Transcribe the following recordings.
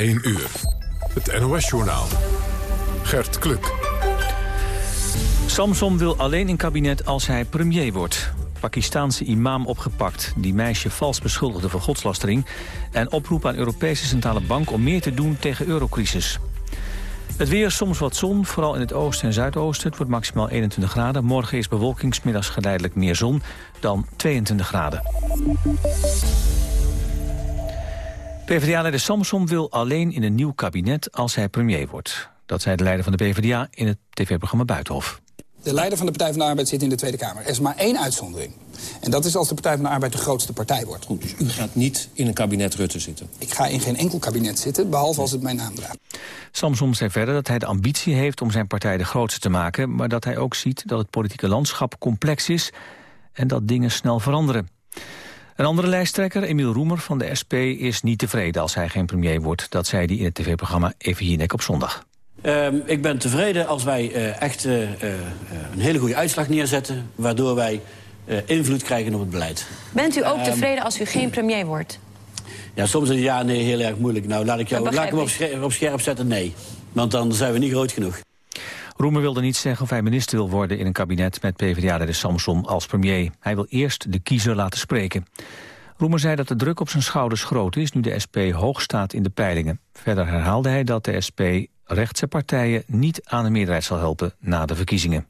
1 uur. Het NOS-journaal. Gert Kluk. Samson wil alleen in kabinet als hij premier wordt. Pakistaanse imam opgepakt, die meisje vals beschuldigde van godslastering... en oproep aan Europese Centrale Bank om meer te doen tegen eurocrisis. Het weer, soms wat zon, vooral in het oosten en zuidoosten. Het wordt maximaal 21 graden. Morgen is bewolkingsmiddags geleidelijk meer zon dan 22 graden. PvdA-leider Samson wil alleen in een nieuw kabinet als hij premier wordt. Dat zei de leider van de PvdA in het tv-programma Buitenhof. De leider van de Partij van de Arbeid zit in de Tweede Kamer. Er is maar één uitzondering. En dat is als de Partij van de Arbeid de grootste partij wordt. Goed, dus u gaat niet in een kabinet Rutte zitten? Ik ga in geen enkel kabinet zitten, behalve als het mijn naam draagt. Samson zei verder dat hij de ambitie heeft om zijn partij de grootste te maken... maar dat hij ook ziet dat het politieke landschap complex is... en dat dingen snel veranderen. Een andere lijsttrekker, Emiel Roemer van de SP, is niet tevreden als hij geen premier wordt. Dat zei hij in het tv-programma Even Jinek op zondag. Uh, ik ben tevreden als wij uh, echt uh, een hele goede uitslag neerzetten... waardoor wij invloed krijgen op het beleid. Bent u ook ehm, tevreden als u geen premier wordt? Ja, soms is ja nee heel erg moeilijk. Nou, laat ik, jou, laat ik hem op scherp, op scherp zetten, nee. Want dan zijn we niet groot genoeg. Roemer wilde niet zeggen of hij minister wil worden in een kabinet met PvdA-leider Samson als premier. Hij wil eerst de kiezer laten spreken. Roemer zei dat de druk op zijn schouders groot is nu de SP hoog staat in de peilingen. Verder herhaalde hij dat de SP rechtse partijen niet aan de meerderheid zal helpen na de verkiezingen.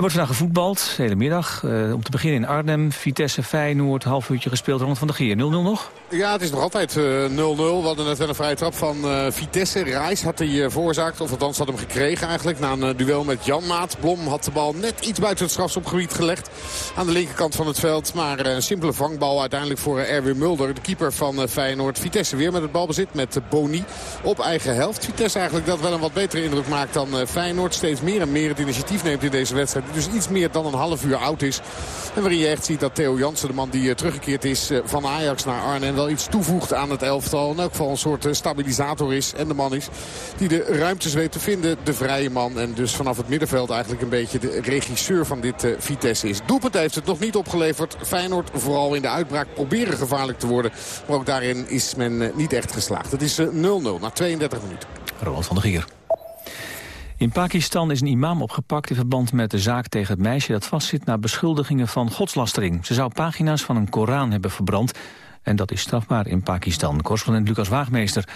Er wordt vandaag gevoetbald, de hele middag. Uh, om te beginnen in Arnhem, Vitesse, Feyenoord, half uurtje gespeeld. rond van de Geer, 0-0 nog? Ja, het is nog altijd 0-0. Uh, We hadden net wel een vrije trap van uh, Vitesse. Reis had hij veroorzaakt, of althans had hem gekregen eigenlijk... na een duel met Jan Maat. Blom had de bal net iets buiten het strafschopgebied gelegd... aan de linkerkant van het veld. Maar een simpele vangbal uiteindelijk voor Erwin Mulder, de keeper van Feyenoord. Vitesse weer met het balbezit met Boni op eigen helft. Vitesse eigenlijk dat wel een wat betere indruk maakt dan Feyenoord. Steeds meer en meer het initiatief neemt in deze wedstrijd dus iets meer dan een half uur oud is. En waarin je echt ziet dat Theo Jansen, de man die eh, teruggekeerd is eh, van Ajax naar Arnhem... wel iets toevoegt aan het elftal. In elk geval een soort eh, stabilisator is. En de man is die de ruimtes weet te vinden. De vrije man. En dus vanaf het middenveld eigenlijk een beetje de regisseur van dit Vitesse is. Doelpunt heeft het nog niet opgeleverd. Feyenoord vooral in de uitbraak proberen gevaarlijk te worden. Maar ook daarin is men niet echt geslaagd. Het is 0-0 na 32 minuten. Roland van der Gier. In Pakistan is een imam opgepakt in verband met de zaak tegen het meisje dat vastzit na beschuldigingen van godslastering. Ze zou pagina's van een Koran hebben verbrand en dat is strafbaar in Pakistan. Correspondent Lucas Waagmeester.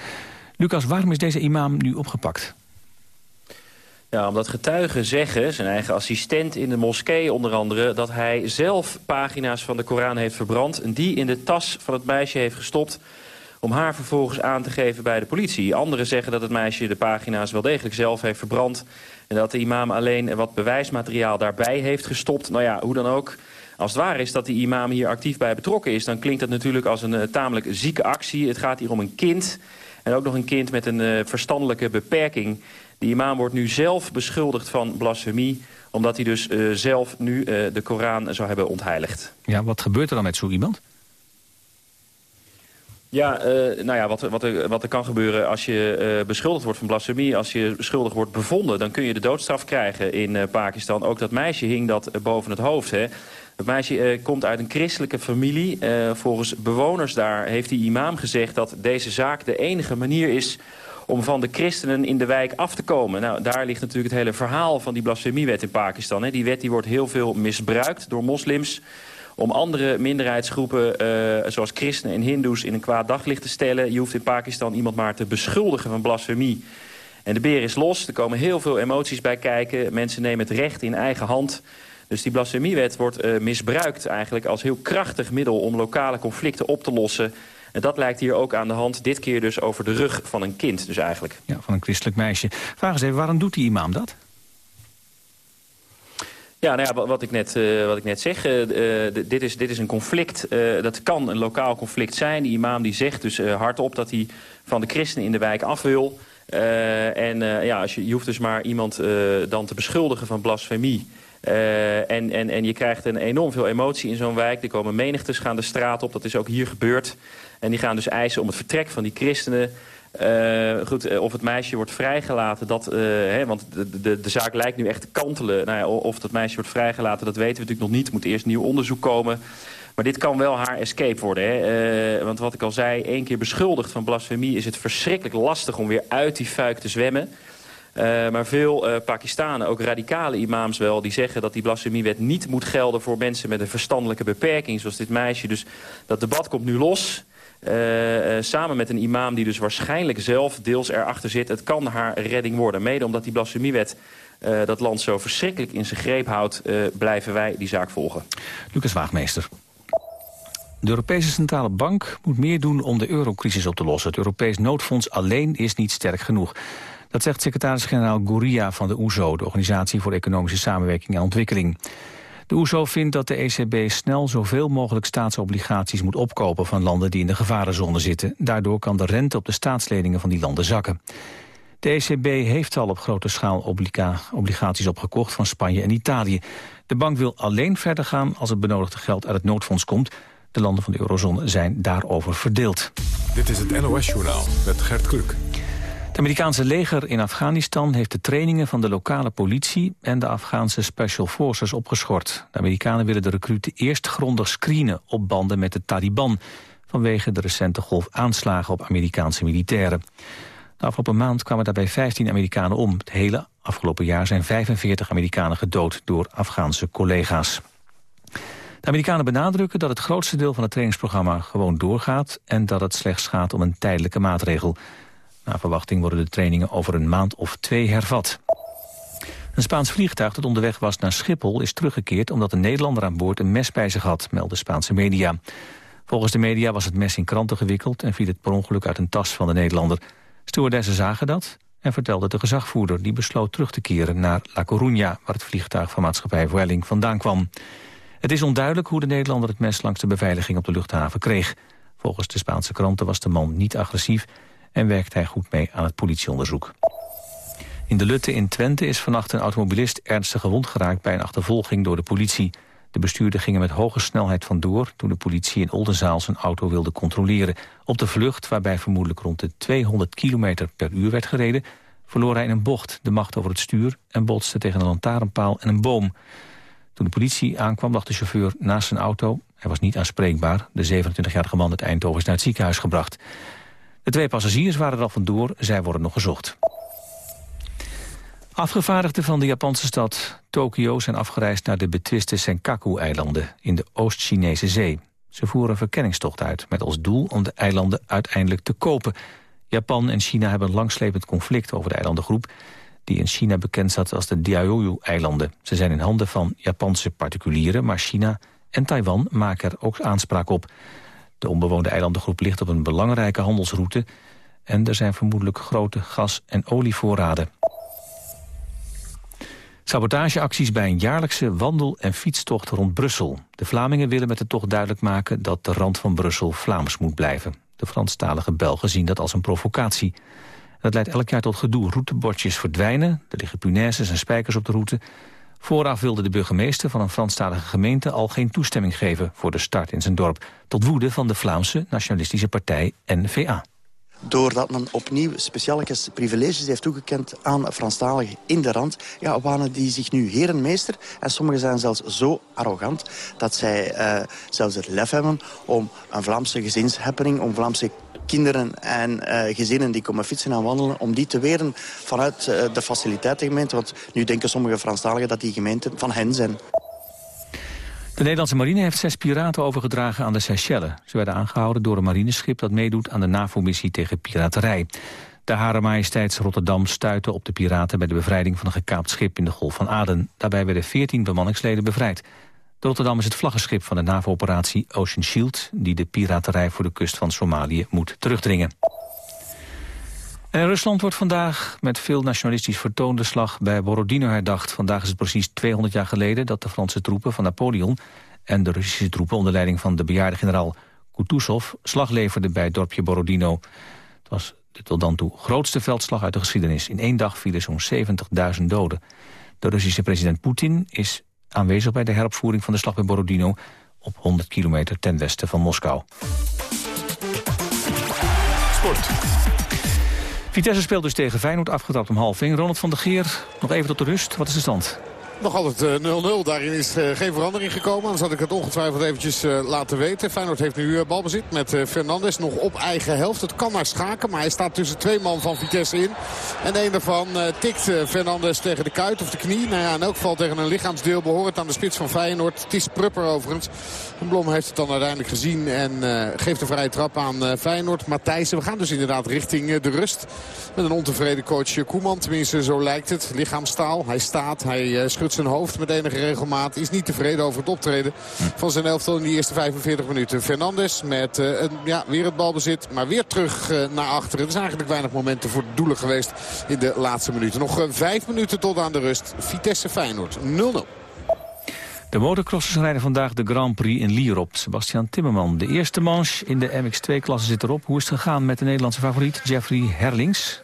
Lucas, waarom is deze imam nu opgepakt? Ja, omdat getuigen zeggen, zijn eigen assistent in de moskee onder andere... dat hij zelf pagina's van de Koran heeft verbrand... en die in de tas van het meisje heeft gestopt om haar vervolgens aan te geven bij de politie. Anderen zeggen dat het meisje de pagina's wel degelijk zelf heeft verbrand... en dat de imam alleen wat bewijsmateriaal daarbij heeft gestopt. Nou ja, hoe dan ook... Als het waar is dat die imam hier actief bij betrokken is... dan klinkt dat natuurlijk als een uh, tamelijk zieke actie. Het gaat hier om een kind. En ook nog een kind met een uh, verstandelijke beperking. Die imam wordt nu zelf beschuldigd van blasfemie... omdat hij dus uh, zelf nu de Koran zou hebben ontheiligd. Ja, wat gebeurt er dan met zo iemand? Ja, uh, nou ja, wat, wat, er, wat er kan gebeuren als je uh, beschuldigd wordt van blasfemie... als je schuldig wordt bevonden, dan kun je de doodstraf krijgen in uh, Pakistan. Ook dat meisje hing dat boven het hoofd. Hè. Het meisje komt uit een christelijke familie. volgens bewoners daar heeft die imam gezegd dat deze zaak de enige manier is om van de christenen in de wijk af te komen. Nou, daar ligt natuurlijk het hele verhaal van die blasfemiewet in Pakistan. Hè. Die wet die wordt heel veel misbruikt door moslims om andere minderheidsgroepen, uh, zoals christenen en hindoes, in een kwaad daglicht te stellen. Je hoeft in Pakistan iemand maar te beschuldigen van blasfemie. En de beer is los, er komen heel veel emoties bij kijken. Mensen nemen het recht in eigen hand. Dus die blasfemiewet wordt uh, misbruikt eigenlijk als heel krachtig middel... om lokale conflicten op te lossen. En dat lijkt hier ook aan de hand. Dit keer dus over de rug van een kind dus eigenlijk. Ja, van een christelijk meisje. Vraag eens even, waarom doet die imam dat? Ja, nou wat ik net, uh, wat ik net zeg, uh, dit, is, dit is een conflict. Dat kan een lokaal conflict zijn. Die imam die zegt dus hardop dat hij van de christenen in de wijk af wil. en ja, als je, je hoeft dus maar iemand dan te beschuldigen van blasfemie. en, en, en je krijgt een enorm veel emotie in zo'n wijk. Er komen menigtes gaan de straat op, dat is ook hier gebeurd. En die gaan dus eisen om het vertrek van die christenen... Uh, goed, eh, of het meisje wordt vrijgelaten, dat, uh, hè, want de, de, de zaak lijkt nu echt te kantelen. Nou ja, of dat meisje wordt vrijgelaten, dat weten we natuurlijk nog niet. Er moet eerst nieuw onderzoek komen. Maar dit kan wel haar escape worden. Hè? want wat ik al zei, één keer beschuldigd van blasfemie... is het verschrikkelijk lastig om weer uit die fuik te zwemmen. Maar veel Pakistanen, ook radicale imams wel... die zeggen dat die blasfemiewet niet moet gelden voor mensen met een verstandelijke beperking... zoals dit meisje. Dus dat debat komt nu los... Uh, samen met een imam die dus waarschijnlijk zelf deels erachter zit. Het kan haar redding worden. Mede omdat die blasfemiewet dat land zo verschrikkelijk in zijn greep houdt... blijven wij die zaak volgen. Lucas Waagmeester. De Europese Centrale Bank moet meer doen om de eurocrisis op te lossen. Het Europees noodfonds alleen is niet sterk genoeg. Dat zegt secretaris-generaal Gouria van de OESO... De Organisatie voor Economische Samenwerking en Ontwikkeling. De OESO vindt dat de ECB snel zoveel mogelijk staatsobligaties moet opkopen... van landen die in de gevarenzone zitten. Daardoor kan de rente op de staatsleningen van die landen zakken. De ECB heeft al op grote schaal obligaties opgekocht van Spanje en Italië. De bank wil alleen verder gaan als het benodigde geld uit het noodfonds komt. De landen van de eurozone zijn daarover verdeeld. Dit is het NOS-journaal met Gert Kluk. Het Amerikaanse leger in Afghanistan heeft de trainingen van de lokale politie en de Afghaanse Special Forces opgeschort. De Amerikanen willen de recruten eerst grondig screenen op banden met de Taliban vanwege de recente golf aanslagen op Amerikaanse militairen. De afgelopen maand kwamen daarbij 15 Amerikanen om. Het hele afgelopen jaar zijn 45 Amerikanen gedood door Afghaanse collega's. De Amerikanen benadrukken dat het grootste deel van het trainingsprogramma gewoon doorgaat en dat het slechts gaat om een tijdelijke maatregel. Na verwachting worden de trainingen over een maand of twee hervat. Een Spaans vliegtuig dat onderweg was naar Schiphol is teruggekeerd... omdat een Nederlander aan boord een mes bij zich had, melden Spaanse media. Volgens de media was het mes in kranten gewikkeld... en viel het per ongeluk uit een tas van de Nederlander. Stewardessen zagen dat en vertelde de gezagvoerder... die besloot terug te keren naar La Coruña... waar het vliegtuig van maatschappij Vueling vandaan kwam. Het is onduidelijk hoe de Nederlander het mes langs de beveiliging op de luchthaven kreeg. Volgens de Spaanse kranten was de man niet agressief en werkt hij goed mee aan het politieonderzoek. In de Lutte in Twente is vannacht een automobilist ernstig gewond geraakt bij een achtervolging door de politie. De bestuurder ging er met hoge snelheid vandoor toen de politie in Oldenzaal zijn auto wilde controleren. Op de vlucht, waarbij vermoedelijk rond de 200 km per uur werd gereden, verloor hij in een bocht de macht over het stuur en botste tegen een lantaarnpaal en een boom. Toen de politie aankwam lag de chauffeur naast zijn auto. Hij was niet aanspreekbaar. De 27-jarige man uit Eindhoven is naar het ziekenhuis gebracht. De twee passagiers waren er al vandoor, zij worden nog gezocht. Afgevaardigden van de Japanse stad Tokio zijn afgereisd naar de betwiste Senkaku-eilanden in de Oost-Chinese zee. Ze voeren een verkenningstocht uit met als doel om de eilanden uiteindelijk te kopen. Japan en China hebben een langslepend conflict over de eilandengroep die in China bekend staat als de Diaoyu-eilanden. Ze zijn in handen van Japanse particulieren, maar China en Taiwan maken er ook aanspraak op. De onbewoonde eilandengroep ligt op een belangrijke handelsroute... en er zijn vermoedelijk grote gas- en olievoorraden. Sabotageacties bij een jaarlijkse wandel- en fietstocht rond Brussel. De Vlamingen willen met de tocht duidelijk maken dat de rand van Brussel Vlaams moet blijven. De Franstalige Belgen zien dat als een provocatie. Dat leidt elk jaar tot gedoe. Routebordjes verdwijnen, er liggen punaises en spijkers op de route... Vooraf wilde de burgemeester van een Franstalige gemeente al geen toestemming geven voor de start in zijn dorp. Tot woede van de Vlaamse nationalistische partij N-VA. Doordat men opnieuw speciale privileges heeft toegekend aan Franstaligen in de rand... Ja, wanen die zich nu herenmeester. En sommigen zijn zelfs zo arrogant dat zij uh, zelfs het lef hebben... om een Vlaamse gezinshappening, om Vlaamse kinderen en uh, gezinnen die komen fietsen en wandelen... om die te weren vanuit uh, de faciliteitengemeente. Want nu denken sommige Franstaligen dat die gemeenten van hen zijn. De Nederlandse marine heeft zes piraten overgedragen aan de Seychelles. Ze werden aangehouden door een marineschip dat meedoet aan de NAVO-missie tegen piraterij. De Hare Majesteits Rotterdam stuitte op de piraten bij de bevrijding van een gekaapt schip in de Golf van Aden. Daarbij werden veertien bemanningsleden bevrijd. Rotterdam is het vlaggenschip van de NAVO-operatie Ocean Shield... die de piraterij voor de kust van Somalië moet terugdringen. En Rusland wordt vandaag met veel nationalistisch vertoonde slag bij Borodino herdacht. Vandaag is het precies 200 jaar geleden dat de Franse troepen van Napoleon... en de Russische troepen onder leiding van de bejaarde generaal Kutuzov... slag leverden bij het dorpje Borodino. Het was de tot dan toe grootste veldslag uit de geschiedenis. In één dag vielen zo'n 70.000 doden. De Russische president Poetin is aanwezig bij de heropvoering van de slag bij Borodino... op 100 kilometer ten westen van Moskou. Sport. Vitesse speelt dus tegen Feyenoord, afgetrapt om half 1. Ronald van der Geer, nog even tot de rust. Wat is de stand? Nog altijd 0-0. Eh, Daarin is uh, geen verandering gekomen. Dan zal ik het ongetwijfeld eventjes uh, laten weten. Feyenoord heeft nu balbezit met Fernandes. Nog op eigen helft. Het kan maar schaken. Maar hij staat tussen twee man van Vitesse in. En een daarvan tikt Fernandes tegen de kuit of de knie. Nou ja, in elk geval tegen een lichaamsdeel behoort aan de spits van Feyenoord. Het is Prupper overigens. En Blom heeft het dan uiteindelijk gezien. En geeft een vrije trap aan Feyenoord. Matthijssen. We gaan dus inderdaad richting de rust. Met een ontevreden coach Koeman. Tenminste, zo lijkt het. Lichaamstaal. Hij staat. Hij schudt zijn hoofd met enige regelmaat. Is niet tevreden over het optreden van zijn elftal in die eerste 45 minuten. Fernandes met een, ja, weer het balbezit, maar weer terug uh, naar achteren. Er is eigenlijk weinig momenten voor doelen geweest in de laatste minuten. Nog uh, vijf minuten tot aan de rust. Vitesse Feyenoord 0-0. De motocrossers rijden vandaag de Grand Prix in Lierop. Sebastian Timmerman, de eerste manche in de MX2-klasse zit erop. Hoe is het gegaan met de Nederlandse favoriet Jeffrey Herlings?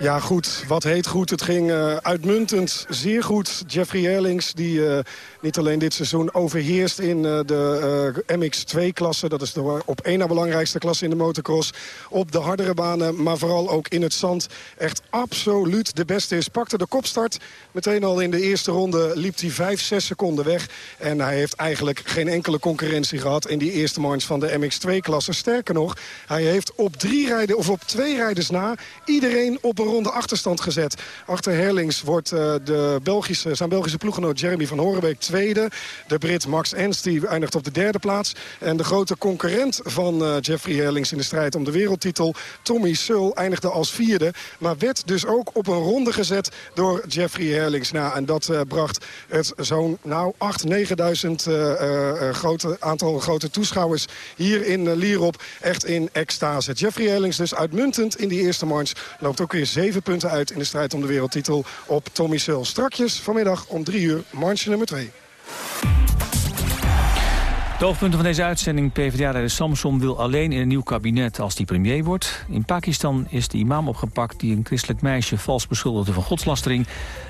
Ja, goed. Wat heet goed? Het ging uh, uitmuntend, zeer goed. Jeffrey Erlings, die uh, niet alleen dit seizoen overheerst in uh, de MX2-klasse. Dat is de op één na belangrijkste klasse in de motocross. Op de hardere banen, maar vooral ook in het zand. Echt absoluut de beste is. Pakte de kopstart. Meteen al in de eerste ronde liep hij 5, 6 seconden weg. En hij heeft eigenlijk geen enkele concurrentie gehad in die eerste march van de MX2-klasse. Sterker nog, hij heeft op drie rijden of op twee rijders na iedereen op een ronde achterstand gezet. Achter Herlings wordt uh, de Belgische, zijn Belgische ploeggenoot Jeremy van Horenbeek tweede. De Brit Max Ernst die eindigt op de derde plaats. En de grote concurrent van uh, Jeffrey Herlings in de strijd om de wereldtitel... Tommy Seul eindigde als vierde. Maar werd dus ook op een ronde gezet door Jeffrey Herlings. Nou, en dat uh, bracht het zo'n nou, 8.000, 9.000 grote aantal grote toeschouwers hier in Lierop echt in extase. Jeffrey Herlings dus uitmuntend in die eerste march. Loopt ook weer zeven punten uit in de strijd om de wereldtitel op Tommy Seul. Strakjes vanmiddag om drie uur, marge nummer 2. De hoofdpunten van deze uitzending. PvdA-leider Samson wil alleen in een nieuw kabinet als die premier wordt. In Pakistan is de imam opgepakt die een christelijk meisje vals beschuldigde van godslastering.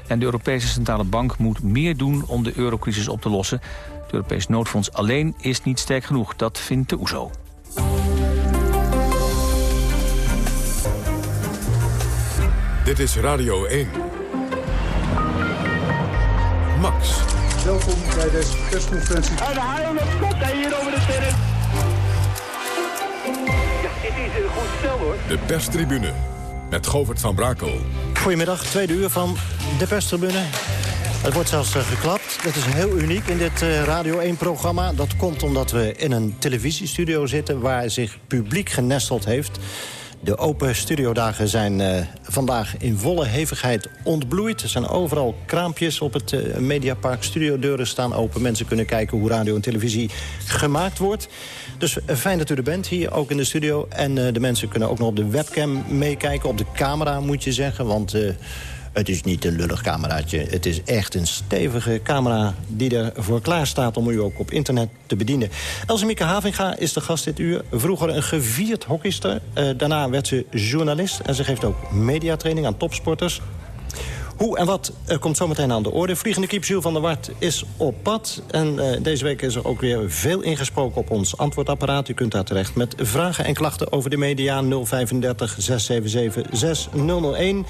En de Europese Centrale Bank moet meer doen om de eurocrisis op te lossen. Het Europees noodfonds alleen is niet sterk genoeg, dat vindt de OESO. Dit is Radio 1. Max. Welkom bij deze persconferentie. En de haal komt hij hier over de terrein. Ja, dit is een goed stel hoor. De perstribune met Govert van Brakel. Goedemiddag, tweede uur van de perstribune. Het wordt zelfs uh, geklapt. Dat is heel uniek in dit uh, Radio 1-programma. Dat komt omdat we in een televisiestudio zitten... waar zich publiek genesteld heeft. De open studiodagen zijn uh, vandaag in volle hevigheid ontbloeid. Er zijn overal kraampjes op het uh, Mediapark. Studiodeuren staan open. Mensen kunnen kijken hoe radio en televisie gemaakt wordt. Dus uh, fijn dat u er bent hier, ook in de studio. En de mensen kunnen ook nog op de webcam meekijken. Op de camera, moet je zeggen. Want het is niet een lullig cameraatje. Het is echt een stevige camera die ervoor klaar staat... om u ook op internet te bedienen. Elsemieke Havinga is de gast dit uur. Vroeger een gevierd hockeyster. Uh, daarna werd ze journalist. En ze geeft ook mediatraining aan topsporters. Hoe en wat uh, komt zometeen aan de orde. Vliegende kiep Jules van der Wart is op pad. En uh, deze week is er ook weer veel ingesproken op ons antwoordapparaat. U kunt daar terecht met vragen en klachten over de media 035 677 6001.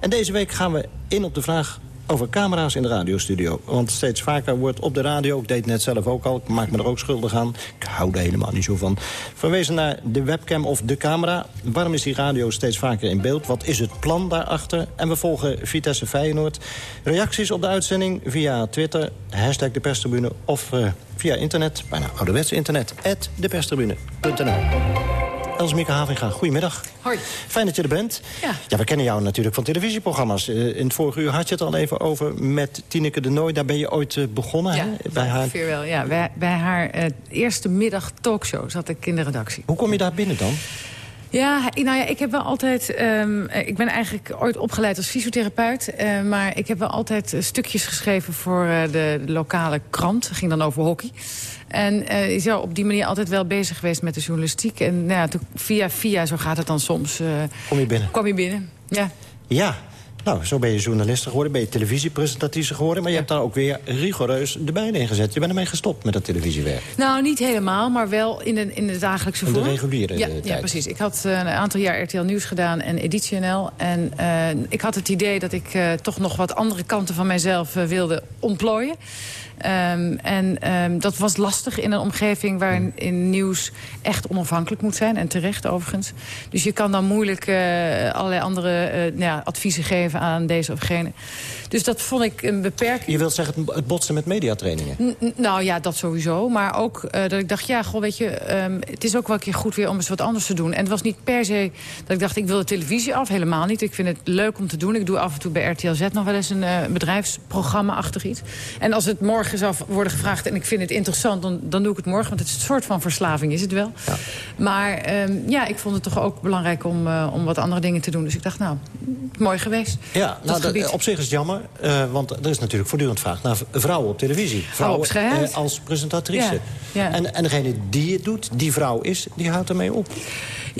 En deze week gaan we in op de vraag over camera's in de radiostudio. Want steeds vaker wordt op de radio, ik deed net zelf ook al... ik maak me er ook schuldig aan, ik hou er helemaal niet zo van... verwezen naar de webcam of de camera. Waarom is die radio steeds vaker in beeld? Wat is het plan daarachter? En we volgen Vitesse Feyenoord. Reacties op de uitzending via Twitter, hashtag de of uh, via internet, bijna ouderwetse internet, at deperstribune.nl. Elsmieke Havinga, goedemiddag. Hoi. Fijn dat je er bent. Ja. ja we kennen jou natuurlijk van televisieprogramma's. Uh, in het vorige uur had je het al even over met Tineke de Nooi. Daar ben je ooit uh, begonnen, ja, hè? Bij haar... wel, ja. Bij, bij haar uh, eerste middag talkshow zat ik in de redactie. Hoe kom je daar binnen dan? Ja, nou ja, ik heb wel altijd... Um, ik ben eigenlijk ooit opgeleid als fysiotherapeut. Uh, maar ik heb wel altijd stukjes geschreven voor uh, de lokale krant. Het ging dan over hockey. En uh, is op die manier altijd wel bezig geweest met de journalistiek. En nou ja, via via, zo gaat het dan soms. kom je binnen? Kom je binnen, ja. Ja, Nou, zo ben je journalist geworden, ben je televisiepresentatrice geworden... maar je hebt daar ook weer rigoureus de bijna in gezet. Je bent ermee gestopt met dat televisiewerk. Nou, niet helemaal, maar wel in de, in de dagelijkse In de vorm. reguliere ja, tijd. Ja, precies. Ik had eh, een aantal jaar RTL Nieuws gedaan en Editie NL. En eh, ik had het idee dat ik eh, toch nog wat andere kanten van mijzelf eh, wilde ontplooien. Ehm, en ehm, dat was lastig in een omgeving waarin in nieuws echt onafhankelijk moet zijn. En terecht overigens. Dus je kan dan moeilijk eh, allerlei andere eh, nou ja, adviezen geven aan deze of gene. Dus dat vond ik een beperking. Je wilt zeggen het botsen met mediatrainingen? N- Nou ja, dat sowieso. Maar ook eh, dat ik dacht, ja, goh, weet je... ehm, het is ook wel een keer goed weer om eens wat anders te doen. En het was niet per se dat ik dacht, ik wil de televisie af. Helemaal niet. Ik vind het leuk om te doen. Ik doe af en toe bij RTL Z nog wel eens een bedrijfsprogramma-achtig iets. En als het morgen zou worden gevraagd en ik vind het interessant... dan, dan doe ik het morgen, want het is een soort van verslaving, is het wel. Maar ehm, ja, ik vond het toch ook belangrijk om, eh, om wat andere dingen te doen. Dus ik dacht, nou, mooi geweest. Ja, dat nou, dat- op zich is het jammer. eh, want er is natuurlijk voortdurend vraag naar vrouwen op televisie. Vrouwen op scherm. eh, als presentatrice. Ja, ja. En, en degene die het doet, die vrouw is, die houdt ermee op.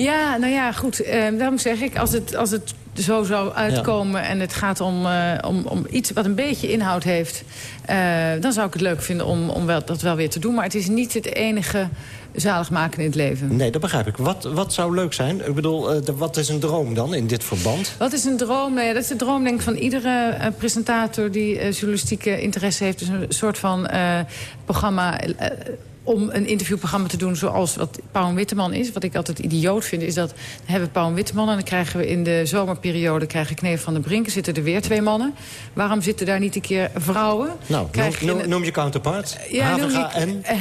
Ja, nou ja, goed. Eh, daarom zeg ik, als het, als het zo zou uitkomen... en het gaat om, eh, om, om iets wat een beetje inhoud heeft... eh, dan zou ik het leuk vinden om, om wel, dat wel weer te doen. Maar het is niet het enige zaligmaken in het leven. Nee, dat begrijp ik. Wat, wat zou leuk zijn? Ik bedoel, de- wat is een droom dan in dit verband? Wat is een droom? Nou ja, dat is de droom denk ik, van iedere presentator... die eh, journalistieke interesse heeft. Dus een soort van programma... om een interviewprogramma te doen zoals wat Pauw Witteman is. Wat ik altijd idioot vind, is dat we hebben Pauw Witteman... en dan krijgen we in de zomerperiode krijgen Kneef van der Brink... zitten er weer twee mannen. Waarom zitten daar niet een keer vrouwen? Nou, noem, je noem- counterpart. Ja, Havenga en... eh,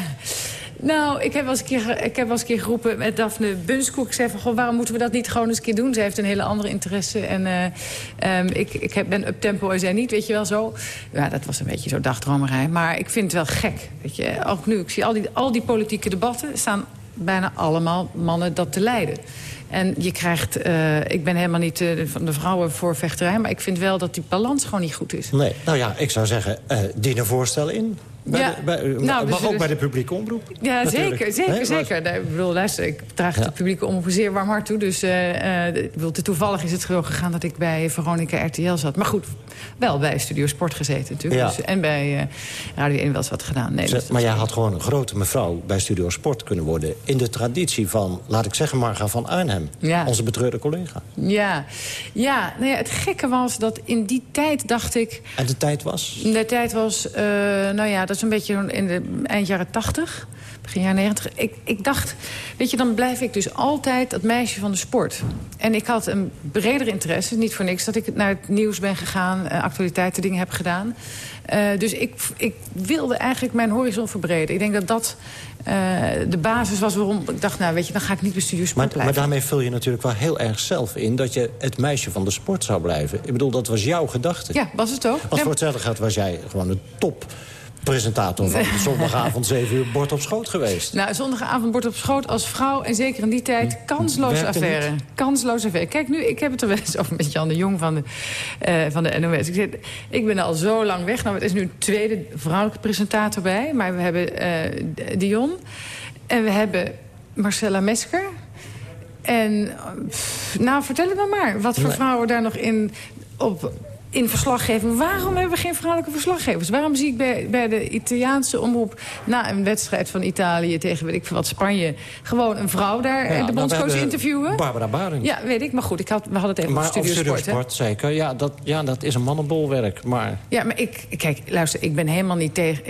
nou, ik heb wel eens een keer, ik heb keer geroepen met Daphne Bunskoek. Ik zei van, goh, waarom moeten we dat niet gewoon eens een keer doen? Zij heeft een hele andere interesse. En eh, ehm, ik, ik heb, ben up-tempo en zij niet, weet je wel zo. Ja, dat was een beetje zo dagdromerij. Maar ik vind het wel gek, weet je. Ook nu, ik zie al die, al die politieke debatten... staan bijna allemaal mannen dat te leiden. En je krijgt, eh, ik ben helemaal niet eh, van de vrouwen voor vechterij... maar ik vind wel dat die balans gewoon niet goed is. Nee, nou ja, ik zou zeggen, eh dien een voorstel in. Bij Ja, de, bij, nou, mag we ook bij de publieke omroep. Ja, natuurlijk. zeker, zeker, zeker. Nee, ik bedoel, luister, ik draag het Ja. publieke omroep zeer warm hart toe. Dus ik bedoel, te toevallig is het zo gegaan dat ik bij Veronica RTL zat. Maar goed, wel bij Studio Sport gezeten natuurlijk. Ja. Dus, en bij eh, Radio 1 wel eens wat gedaan. Nee, dus maar jij had gewoon een grote mevrouw bij Studio Sport kunnen worden... in de traditie van, laat ik zeggen, Marga van Arnhem. Ja. Onze betreurde collega. ja, ja, nou ja, het gekke was dat in die tijd dacht ik... En de tijd was... De tijd was, nou ja, dat is een beetje in de eind jaren tachtig, begin jaren negentig. Ik, ik dacht, weet je, dan blijf ik dus altijd dat meisje van de sport. En ik had een breder interesse, niet voor niks... dat ik naar het nieuws ben gegaan, eh, actualiteiten, dingen heb gedaan. Eh, dus ik, ik wilde eigenlijk mijn horizon verbreden. Ik denk dat dat eh, de basis was waarom ik dacht... nou, weet je, dan ga ik niet bij Studio Sport Maar, blijven. maar daarmee vul je natuurlijk wel heel erg zelf in... dat je het meisje van de sport zou blijven. Ik bedoel, dat was jouw gedachte. Ja, was het ook? Want Ja, voor hetzelfde gaat was jij gewoon een toppresentator... van zondagavond 7 uur bord op schoot geweest. Nou, zondagavond wordt op schoot als vrouw en zeker in die tijd kansloze Werkte affaire. Kansloze affaire. Kijk, nu, ik heb het er wel eens over met Jan de Jong van de, eh, van de NOS. Ik, zeg, ik ben al zo lang weg. Nou, er is nu een tweede vrouwelijke presentator bij. Maar we hebben eh, Dion. En we hebben Marcella Mesker. En pff, nou, vertel het dan maar. Wat voor vrouwen daar nog in... Op, in verslaggeving. Waarom hebben we geen vrouwelijke verslaggevers? Waarom zie ik bij, bij de Italiaanse omroep... na een wedstrijd van Italië tegen, weet ik veel wat, Spanje... gewoon een vrouw daar Ja, eh, de bondscoach interviewen? Barbara Baring. Ja, weet ik. Maar goed, ik had, we hadden het even Maar over op Studio Studio Sport. zeker. Ja dat, ja, dat is een mannenbolwerk. Maar Ja, maar ik, kijk, luister, ik ben helemaal niet tegen,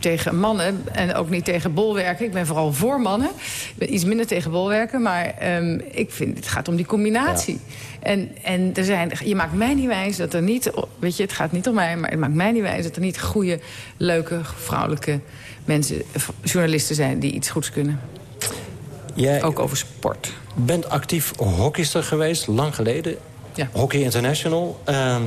tegen mannen en ook niet tegen bolwerken. Ik ben vooral voor mannen. Ik ben iets minder tegen bolwerken, maar ehm, ik vind, het gaat om die combinatie. En, en er zijn, je maakt mij niet wijs dat er niet, weet je, het gaat niet om mij, maar het maakt mij niet wijs dat er niet goede, leuke, vrouwelijke mensen, journalisten zijn die iets goeds kunnen. jij Ook over sport. bent actief hockeyster geweest, lang geleden. Ja. Hockey International. Ehm,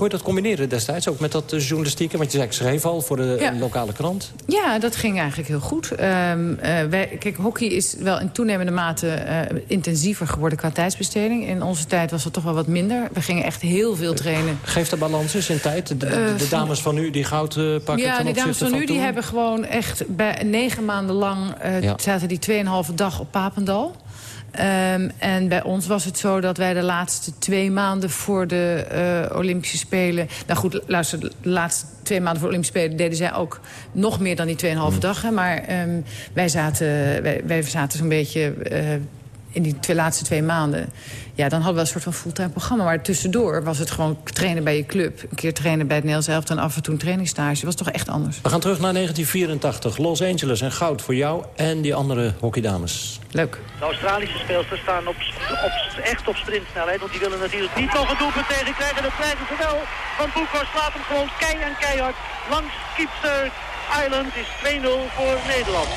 kon je dat combineren destijds ook met dat eh, journalistieke? Want je zei, ik schreef al voor de Ja. lokale krant. Ja, dat ging eigenlijk heel goed. Ehm, eh, wij, kijk, hockey is wel in toenemende mate eh, intensiever geworden qua tijdsbesteding. In onze tijd was het toch wel wat minder. We gingen echt heel veel trainen. Geeft de balans eens in tijd? De, de, Eh, de dames van nu die goud eh, pakken Ja, die dames van nu die hebben gewoon echt bij negen maanden lang... eh, Ja. zaten die 2,5 dag op Papendal. Um, en bij ons was het zo dat wij de laatste twee maanden voor de uh, Olympische Spelen... Nou goed, luister, de laatste twee maanden voor de Olympische Spelen... deden zij ook nog meer dan die 2,5 mm. dag. Maar um, wij zaten, wij, wij zaten zo'n beetje... Uh, in die twee, laatste twee maanden... ja, dan hadden we een soort van fulltime programma. Maar tussendoor was het gewoon trainen bij je club. Een keer trainen bij het Nederlands Elftal en af en toe een trainingstage. Dat was toch echt anders. We gaan terug naar 1984. Los Angeles en goud voor jou en die andere hockeydames. Leuk. De Australische speelsters staan op, op, echt op sprintsnelheid. Want die willen natuurlijk niet nog een doelpunt tegen krijgen. Dat krijgen ze wel. Van Boekers slaat hem gewoon kei en keihard. Langs Keepster Island is 2-0 voor Nederland.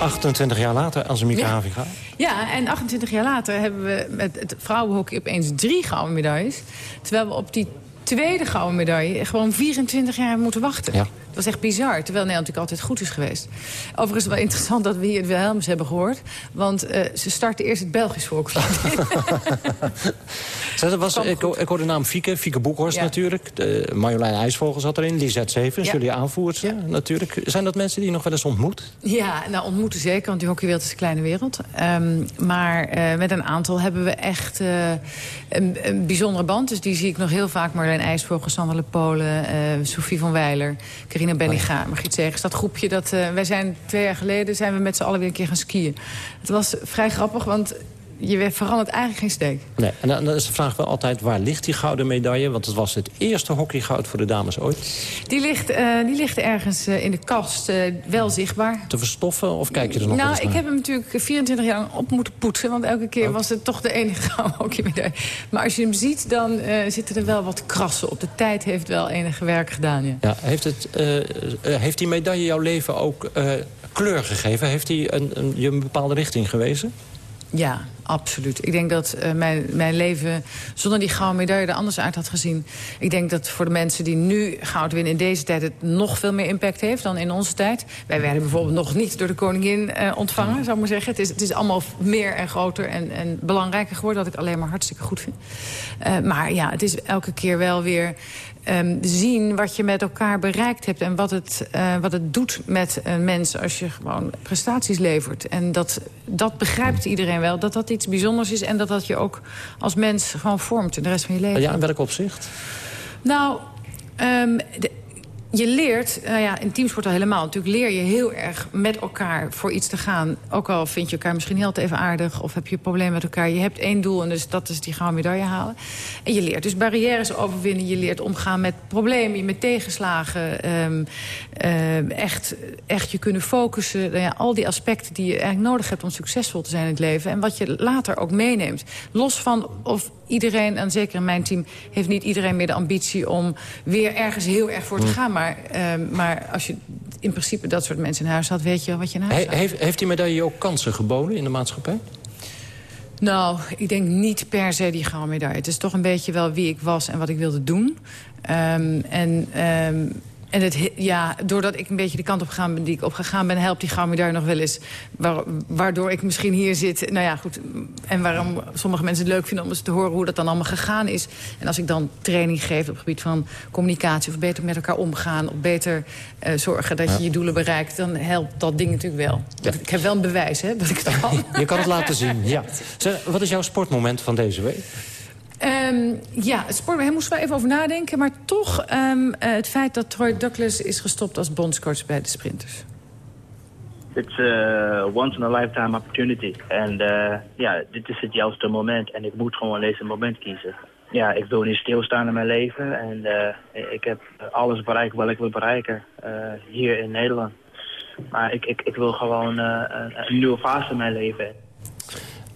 28 jaar later, als een ja. gaat. Ja, en 28 jaar later hebben we met het vrouwenhockey opeens drie gouden medailles. Terwijl we op die tweede gouden medaille gewoon 24 jaar moeten wachten. Ja. Dat was echt bizar, terwijl Nederland natuurlijk altijd goed is geweest. Overigens wel interessant dat we hier het Wilhelms hebben gehoord. Want uh, ze starten eerst het Belgisch volk. was, ik, ik hoorde de naam Fieke, Fieke Boekhorst ja. natuurlijk. De, Marjolein IJsvogel zat erin, Lisette Sevens, ja. jullie aanvoerster ja. natuurlijk. Zijn dat mensen die je nog wel eens ontmoet? Ja, nou ontmoeten zeker, want die hockeywereld is een kleine wereld. Um, maar uh, met een aantal hebben we echt uh, een, een, bijzondere band. Dus die zie ik nog heel vaak. Marjolein IJsvogel, Sandra Polen, Sophie van Weiler... Carina Benniga, Margriet Zegers. Dat groepje, dat, uh, wij zijn twee jaar geleden zijn we met z'n allen weer een keer gaan skiën. Het was vrij grappig, want je verandert eigenlijk geen steek. Nee, en dan is de vraag wel altijd, waar ligt die gouden medaille? Want het was het eerste hockeygoud voor de dames ooit. Die ligt, uh, die ligt ergens uh, in de kast, uh, wel zichtbaar. Te verstoffen, of kijk je er nog Nou, ik heb hem natuurlijk 24 jaar lang op moeten poetsen... want elke keer oh. was het toch de enige gouden hockeymedaille. Maar als je hem ziet, dan zitten er wel wat krassen op. De tijd heeft wel enige werk gedaan, ja. ja heeft, het, heeft die medaille jouw leven ook kleur gegeven? Heeft hij een, een, je een bepaalde richting gewezen? Ja, absoluut. Ik denk dat uh, mijn, mijn leven zonder die gouden medaille er anders uit had gezien. Ik denk dat voor de mensen die nu goud winnen in deze tijd... het nog veel meer impact heeft dan in onze tijd. Wij werden bijvoorbeeld nog niet door de koningin uh, ontvangen, zou ik maar zeggen. Het is, het is allemaal meer en groter en, en belangrijker geworden... wat ik alleen maar hartstikke goed vind. Uh, maar ja, het is elke keer wel weer um, zien wat je met elkaar bereikt hebt... en wat het, wat het doet met een mens als je gewoon prestaties levert. En dat, dat begrijpt iedereen wel, dat dat iets bijzonders is... en dat dat je ook als mens gewoon vormt in de rest van je leven. Ja, in welk opzicht? Nou, um, de, je leert, nou ja, in teamsport al helemaal... natuurlijk leer je heel erg met elkaar voor iets te gaan. Ook al vind je elkaar misschien heel even aardig... of heb je problemen met elkaar. Je hebt één doel en dus dat is die gouden medaille halen. En je leert dus barrières overwinnen. Je leert omgaan met problemen, met tegenslagen. Um, uh, echt, echt je kunnen focussen. Nou ja, al die aspecten die je eigenlijk nodig hebt om succesvol te zijn in het leven. En wat je later ook meeneemt. Los van of iedereen, en zeker in mijn team... heeft niet iedereen meer de ambitie om weer ergens heel erg voor te gaan... Maar, uh, maar als je in principe dat soort mensen in huis had... weet je wat je in huis He, heeft, heeft die medaille je ook kansen geboden in de maatschappij? Nou, ik denk niet per se die gouden medaille. Het is toch een beetje wel wie ik was en wat ik wilde doen. Um, en um, en het, ja, doordat ik een beetje de kant op gegaan ben die ik opgegaan ben... helpt die gouden medaille nog wel eens. waardoor ik misschien hier zit. Nou ja, goed. En waarom sommige mensen het leuk vinden om eens te horen... hoe dat dan allemaal gegaan is. En als ik dan training geef op het gebied van communicatie... of beter met elkaar omgaan, of beter uh, zorgen dat je je doelen bereikt... dan helpt dat ding natuurlijk wel. Ja. Ik heb wel een bewijs, hè, dat ik het kan. Je kan het laten zien, ja. Zeg, wat is jouw sportmoment van deze week? Um, ja, sport, daar moesten we even over nadenken. Maar toch um, uh, het feit dat Troy Douglas is gestopt als bondscoach bij de sprinters. It's a once in a lifetime opportunity. En uh, ja, dit is het juiste moment. En ik moet gewoon deze moment kiezen. Ja, ik wil niet stilstaan in mijn leven. En uh, ik heb alles bereikt wat ik wil bereiken hier in Nederland. Maar ik, ik, ik wil gewoon een, een nieuwe fase in mijn leven.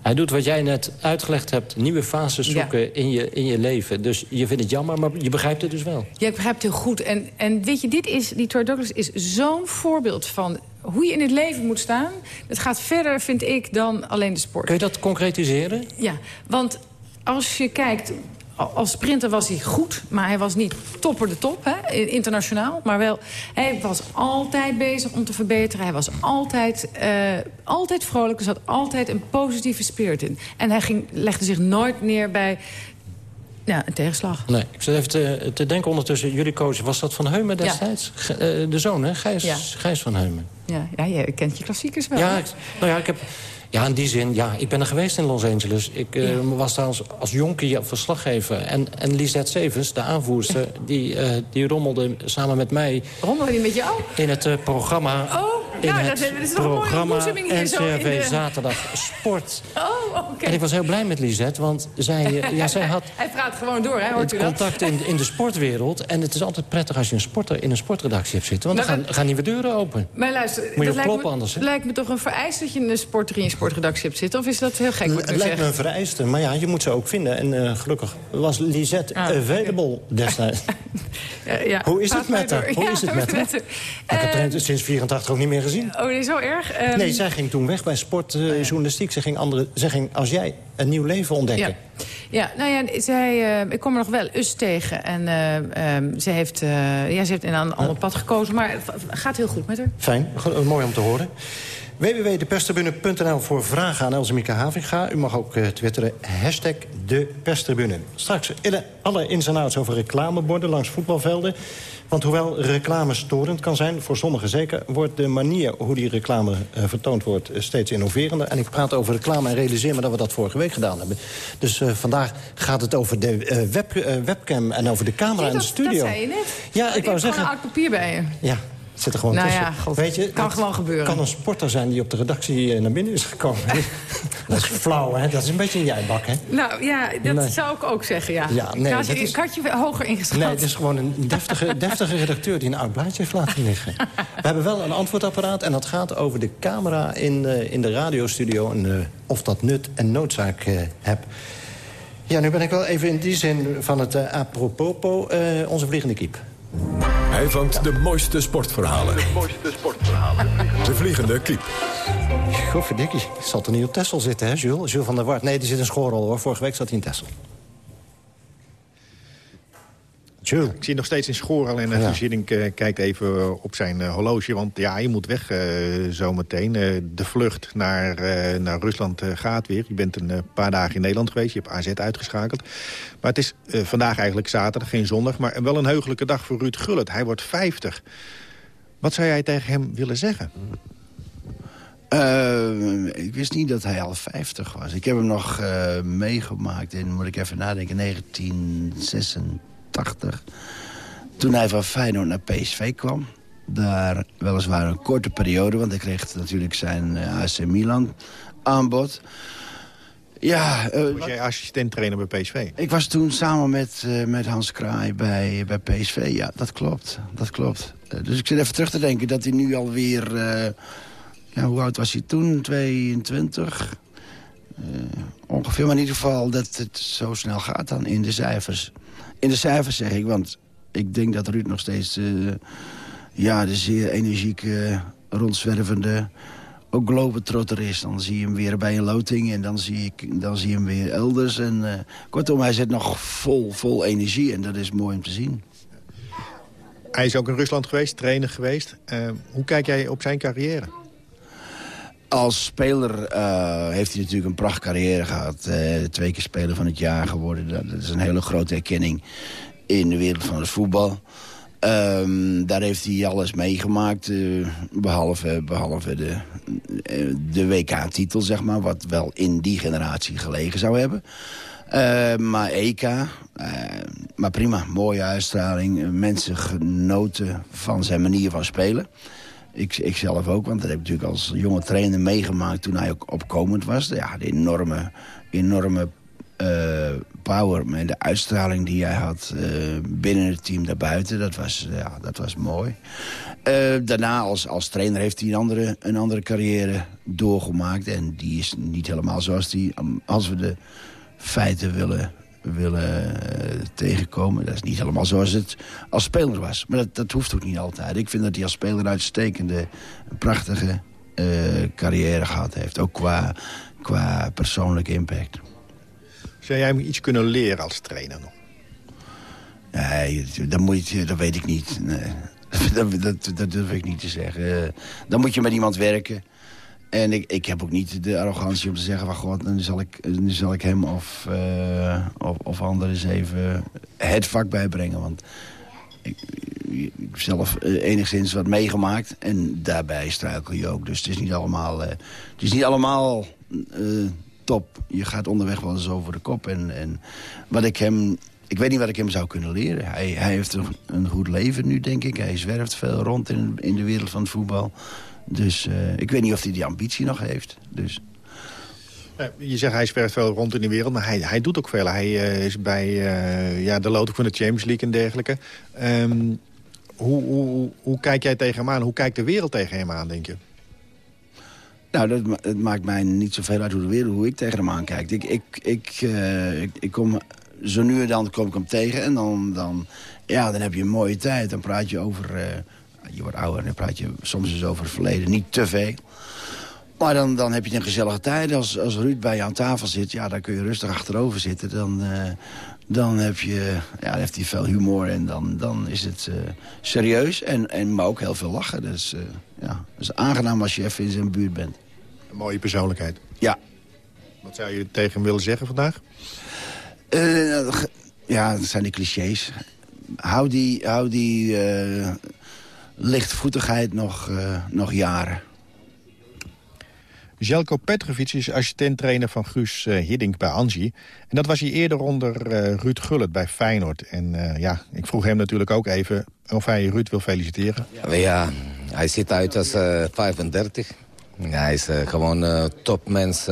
Hij doet wat jij net uitgelegd hebt, nieuwe fases zoeken ja. in, je, in je leven. Dus je vindt het jammer, maar je begrijpt het dus wel. Ja, ik begrijp het heel goed. En, en weet je, dit is, die Troy Douglas is zo'n voorbeeld van hoe je in het leven moet staan. Het gaat verder, vind ik, dan alleen de sport. Kun je dat concretiseren? Ja, want als je kijkt als sprinter was hij goed, maar hij was niet topper de top, hè, internationaal. Maar wel, hij was altijd bezig om te verbeteren. Hij was altijd, uh, altijd vrolijk, er zat altijd een positieve spirit in. En hij ging, legde zich nooit neer bij Ja, een tegenslag. Nee, ik zit even te, te denken ondertussen. Jullie coach, was dat Van Heumen destijds? Ja. de zoon, hè? Gijs, ja. Gijs van Heumen. Ja, ja, je kent je klassiekers wel. Ja, ik, nou ja, ik heb... Ja, in die zin, ja, ik ben er geweest in Los Angeles. Ik uh, was daar als, als jonkie verslaggever. En, en Lisette Sevens, de aanvoerster, die, uh, die rommelde samen met mij... Rommelde die met jou? In het uh, programma... Oh, in nou, het dat, is programma NCRV de... Zaterdag Sport. Oh, oké. Okay. En ik was heel blij met Lisette, want zij, ja, zij had... Hij praat gewoon door, hè? Hoort het contact in, in de sportwereld. En het is altijd prettig als je een sporter in een sportredactie hebt zitten. Want dan gaan, gaan nieuwe deuren open. Maar luister, Moet je dat kloppen lijkt me, anders, hè? lijkt me toch een vereist dat je een sporter in je sportredactie hebt zitten? Of is dat heel gek? Het lijkt me een vereiste, maar ja, je moet ze ook vinden. En uh, gelukkig was Lisette Ah, available destijds. ja, ja. Hoe is het met haar? Hoe Ja, is het met haar? Ik heb Eh, sinds 84 ook niet meer gezien. Oh, nee, zo erg? Ehm, Nee, zij ging toen weg bij sportjournalistiek. ze, ging andere, ze ging als jij een nieuw leven ontdekken. Ja. Ja, nou ja, zij, eh, ik kom er nog wel us tegen. En eh, ehm, ze, heeft, eh, ja, ze heeft in een ander pad gekozen. Maar het gaat heel goed met haar. Fijn, Go- mooi om te horen. www.deperstribune.nl voor vragen aan Elsemieke Havinga. U mag ook eh, twitteren, hashtag de perstribune. Straks alle- alle ins en outs over reclameborden langs voetbalvelden. Want hoewel reclame storend kan zijn, voor sommigen zeker... wordt de manier hoe die reclame eh, vertoond wordt steeds innoverender. En ik praat over reclame en realiseer me dat we dat vorige week gedaan hebben. Dus eh, vandaag gaat het over de eh, web, webcam en over de camera in de studio. dat zei je net. Ja, ik wou zeggen... gewoon een oud papier bij je. Ja, het zit er gewoon Nou tussen. ja, god, Weet je, kan gewoon gebeuren. kan een sporter zijn die op de redactie eh, naar binnen is gekomen. dat is flauw, hè? Dat is een beetje een jijbak, hè? Nou ja, dat Nee. zou ik ook zeggen, ja. Ja, nee, ik, is- had je hoger ingeschat. Nee, het is gewoon een deftige, deftige redacteur die een oud blaadje heeft laten liggen. We hebben wel een antwoordapparaat en dat gaat over de camera in, eh, in de radiostudio... en eh, of dat nut en noodzaak eh heb. Ja, nu ben ik wel even in die zin van het apropos onze vliegende kiep. Hij vangt de mooiste sportverhalen. De Vliegende Kiep. Gofferdikkie, zal er niet op Tessel zitten, hè, Jules? Jules van der Wart. Nee, die zit in Schoorrol, hoor. Vorige week zat hij in Tessel. Ik zie nog steeds in Schoorl en uh, Ja. Vuzidink, eh, kijkt even op zijn eh, horloge. Want ja, je moet weg eh, zometeen. De vlucht naar, naar Rusland gaat weer. Je bent een paar dagen in Nederland geweest. Je hebt AZ uitgeschakeld. Maar het is vandaag eigenlijk zaterdag, geen zondag. Maar wel een heugelijke dag voor Ruud Gullit. Hij wordt 50. Wat zou jij tegen hem willen zeggen? Eh, ik wist niet dat hij al 50 was. Ik heb hem nog eh, meegemaakt in, moet ik even nadenken, 1986. Toen hij van Feyenoord naar PSV kwam. Daar weliswaar een korte periode, want hij kreeg natuurlijk zijn eh, AC Milan aanbod. Ja, eh, Was jij assistent-trainer bij PSV? ik was toen samen met, eh, met Hans Kraai bij, bij PSV. Ja, dat klopt. Dat klopt. Dus ik zit even terug te denken dat hij nu alweer... ja, hoe oud was hij toen? 22? Eh, ongeveer, maar in ieder geval dat het zo snel gaat dan in de cijfers. In de cijfers zeg ik, want ik denk dat Ruud nog steeds... ja, de zeer energieke, rondzwervende... ook globetrotter is. Dan zie je hem weer bij een loting en dan zie, ik, dan zie je hem weer elders. En, eh, kortom, hij zit nog vol, vol energie en dat is mooi om te zien. Hij is ook in Rusland geweest, trainer geweest. Eh, hoe kijk jij op zijn carrière? Als speler eh, heeft hij natuurlijk een prachtcarrière gehad. Eh, twee keer speler van het jaar geworden. Dat, is een hele grote erkenning in de wereld van het voetbal. Ehm, daar heeft hij alles meegemaakt. eh, behalve behalve de, de WK-titel, zeg maar. Wat wel in die generatie gelegen zou hebben. Eh, maar EK, maar prima. Mooie uitstraling. Mensen genoten van zijn manier van spelen. Ik, ik zelf ook, want dat heb ik natuurlijk als jonge trainer meegemaakt... toen hij ook opkomend was. Ja, de enorme, enorme eh, power en de uitstraling die hij had... eh, binnen het team daarbuiten, dat was, ja, dat was mooi. Eh, daarna als, als trainer heeft hij een andere, een andere carrière doorgemaakt. En die is niet helemaal zoals die... als we de feiten willen, willen eh, tegenkomen. Dat is niet helemaal zoals het als speler was. Maar dat, dat hoeft ook niet altijd. Ik vind dat hij als speler een uitstekende, prachtige eh, carrière gehad heeft. Ook qua, qua persoonlijke impact. Zou jij hem iets kunnen leren als trainer nog? Nee, dat, moet je, dat weet ik niet. Nee. Dat, dat, dat durf ik niet te zeggen. Eh, Dan moet je met iemand werken. En ik, ik heb ook niet de arrogantie om te zeggen... van god, nu zal ik, nu zal ik hem of, uh, of, of anderen eens even het vak bijbrengen. Want ik, heb zelf enigszins wat meegemaakt. En daarbij struikel je ook. Dus het is niet allemaal, uh, het is niet allemaal top. Je gaat onderweg wel eens over de kop. En, en wat ik hem... Ik weet niet wat ik hem zou kunnen leren. Hij, hij heeft een, een goed leven nu, denk ik. Hij zwerft veel rond in, in de wereld van het voetbal. Dus uh, ik weet niet of hij die ambitie nog heeft. Dus... Je zegt hij zwerft veel rond in de wereld, maar hij, hij doet ook veel. Hij uh, is bij uh, ja, de loting van de Champions League en dergelijke. Um, hoe, hoe, hoe kijk jij tegen hem aan? Hoe kijkt de wereld tegen hem aan, denk je? Nou, dat, het maakt mij niet zoveel uit hoe de wereld, hoe ik tegen hem aankijk. Ik, ik, ik, uh, ik, ik, kom, zo nu en dan kom ik hem tegen en dan, dan, ja, dan heb je een mooie tijd. Dan praat je over, je wordt ouder en dan praat je soms eens over het verleden. Niet te veel. Maar dan, dan heb je een gezellige tijd. Als, als Ruud bij je aan tafel zit, ja, dan kun je rustig achterover zitten. Dan, uh, dan heb je, ja, dan heeft hij veel humor en dan, dan is het uh, serieus. En, en, maar ook heel veel lachen. Dus uh, ja, het is aangenaam als je even in zijn buurt bent. Een mooie persoonlijkheid. Ja. Wat zou je tegen hem willen zeggen vandaag? ja, dat zijn de clichés. Hou die, hou die lichtvoetigheid nog, nog jaren. Jelko Petrovic is assistent-trainer van Guus uh, Hiddink bij Angie. En dat was hij eerder onder uh, Ruud Gullit bij Feyenoord. En uh, ja, ik vroeg hem natuurlijk ook even of hij Ruud wil feliciteren. Ja, hij ziet uit als 35. Ja, hij is gewoon topmens.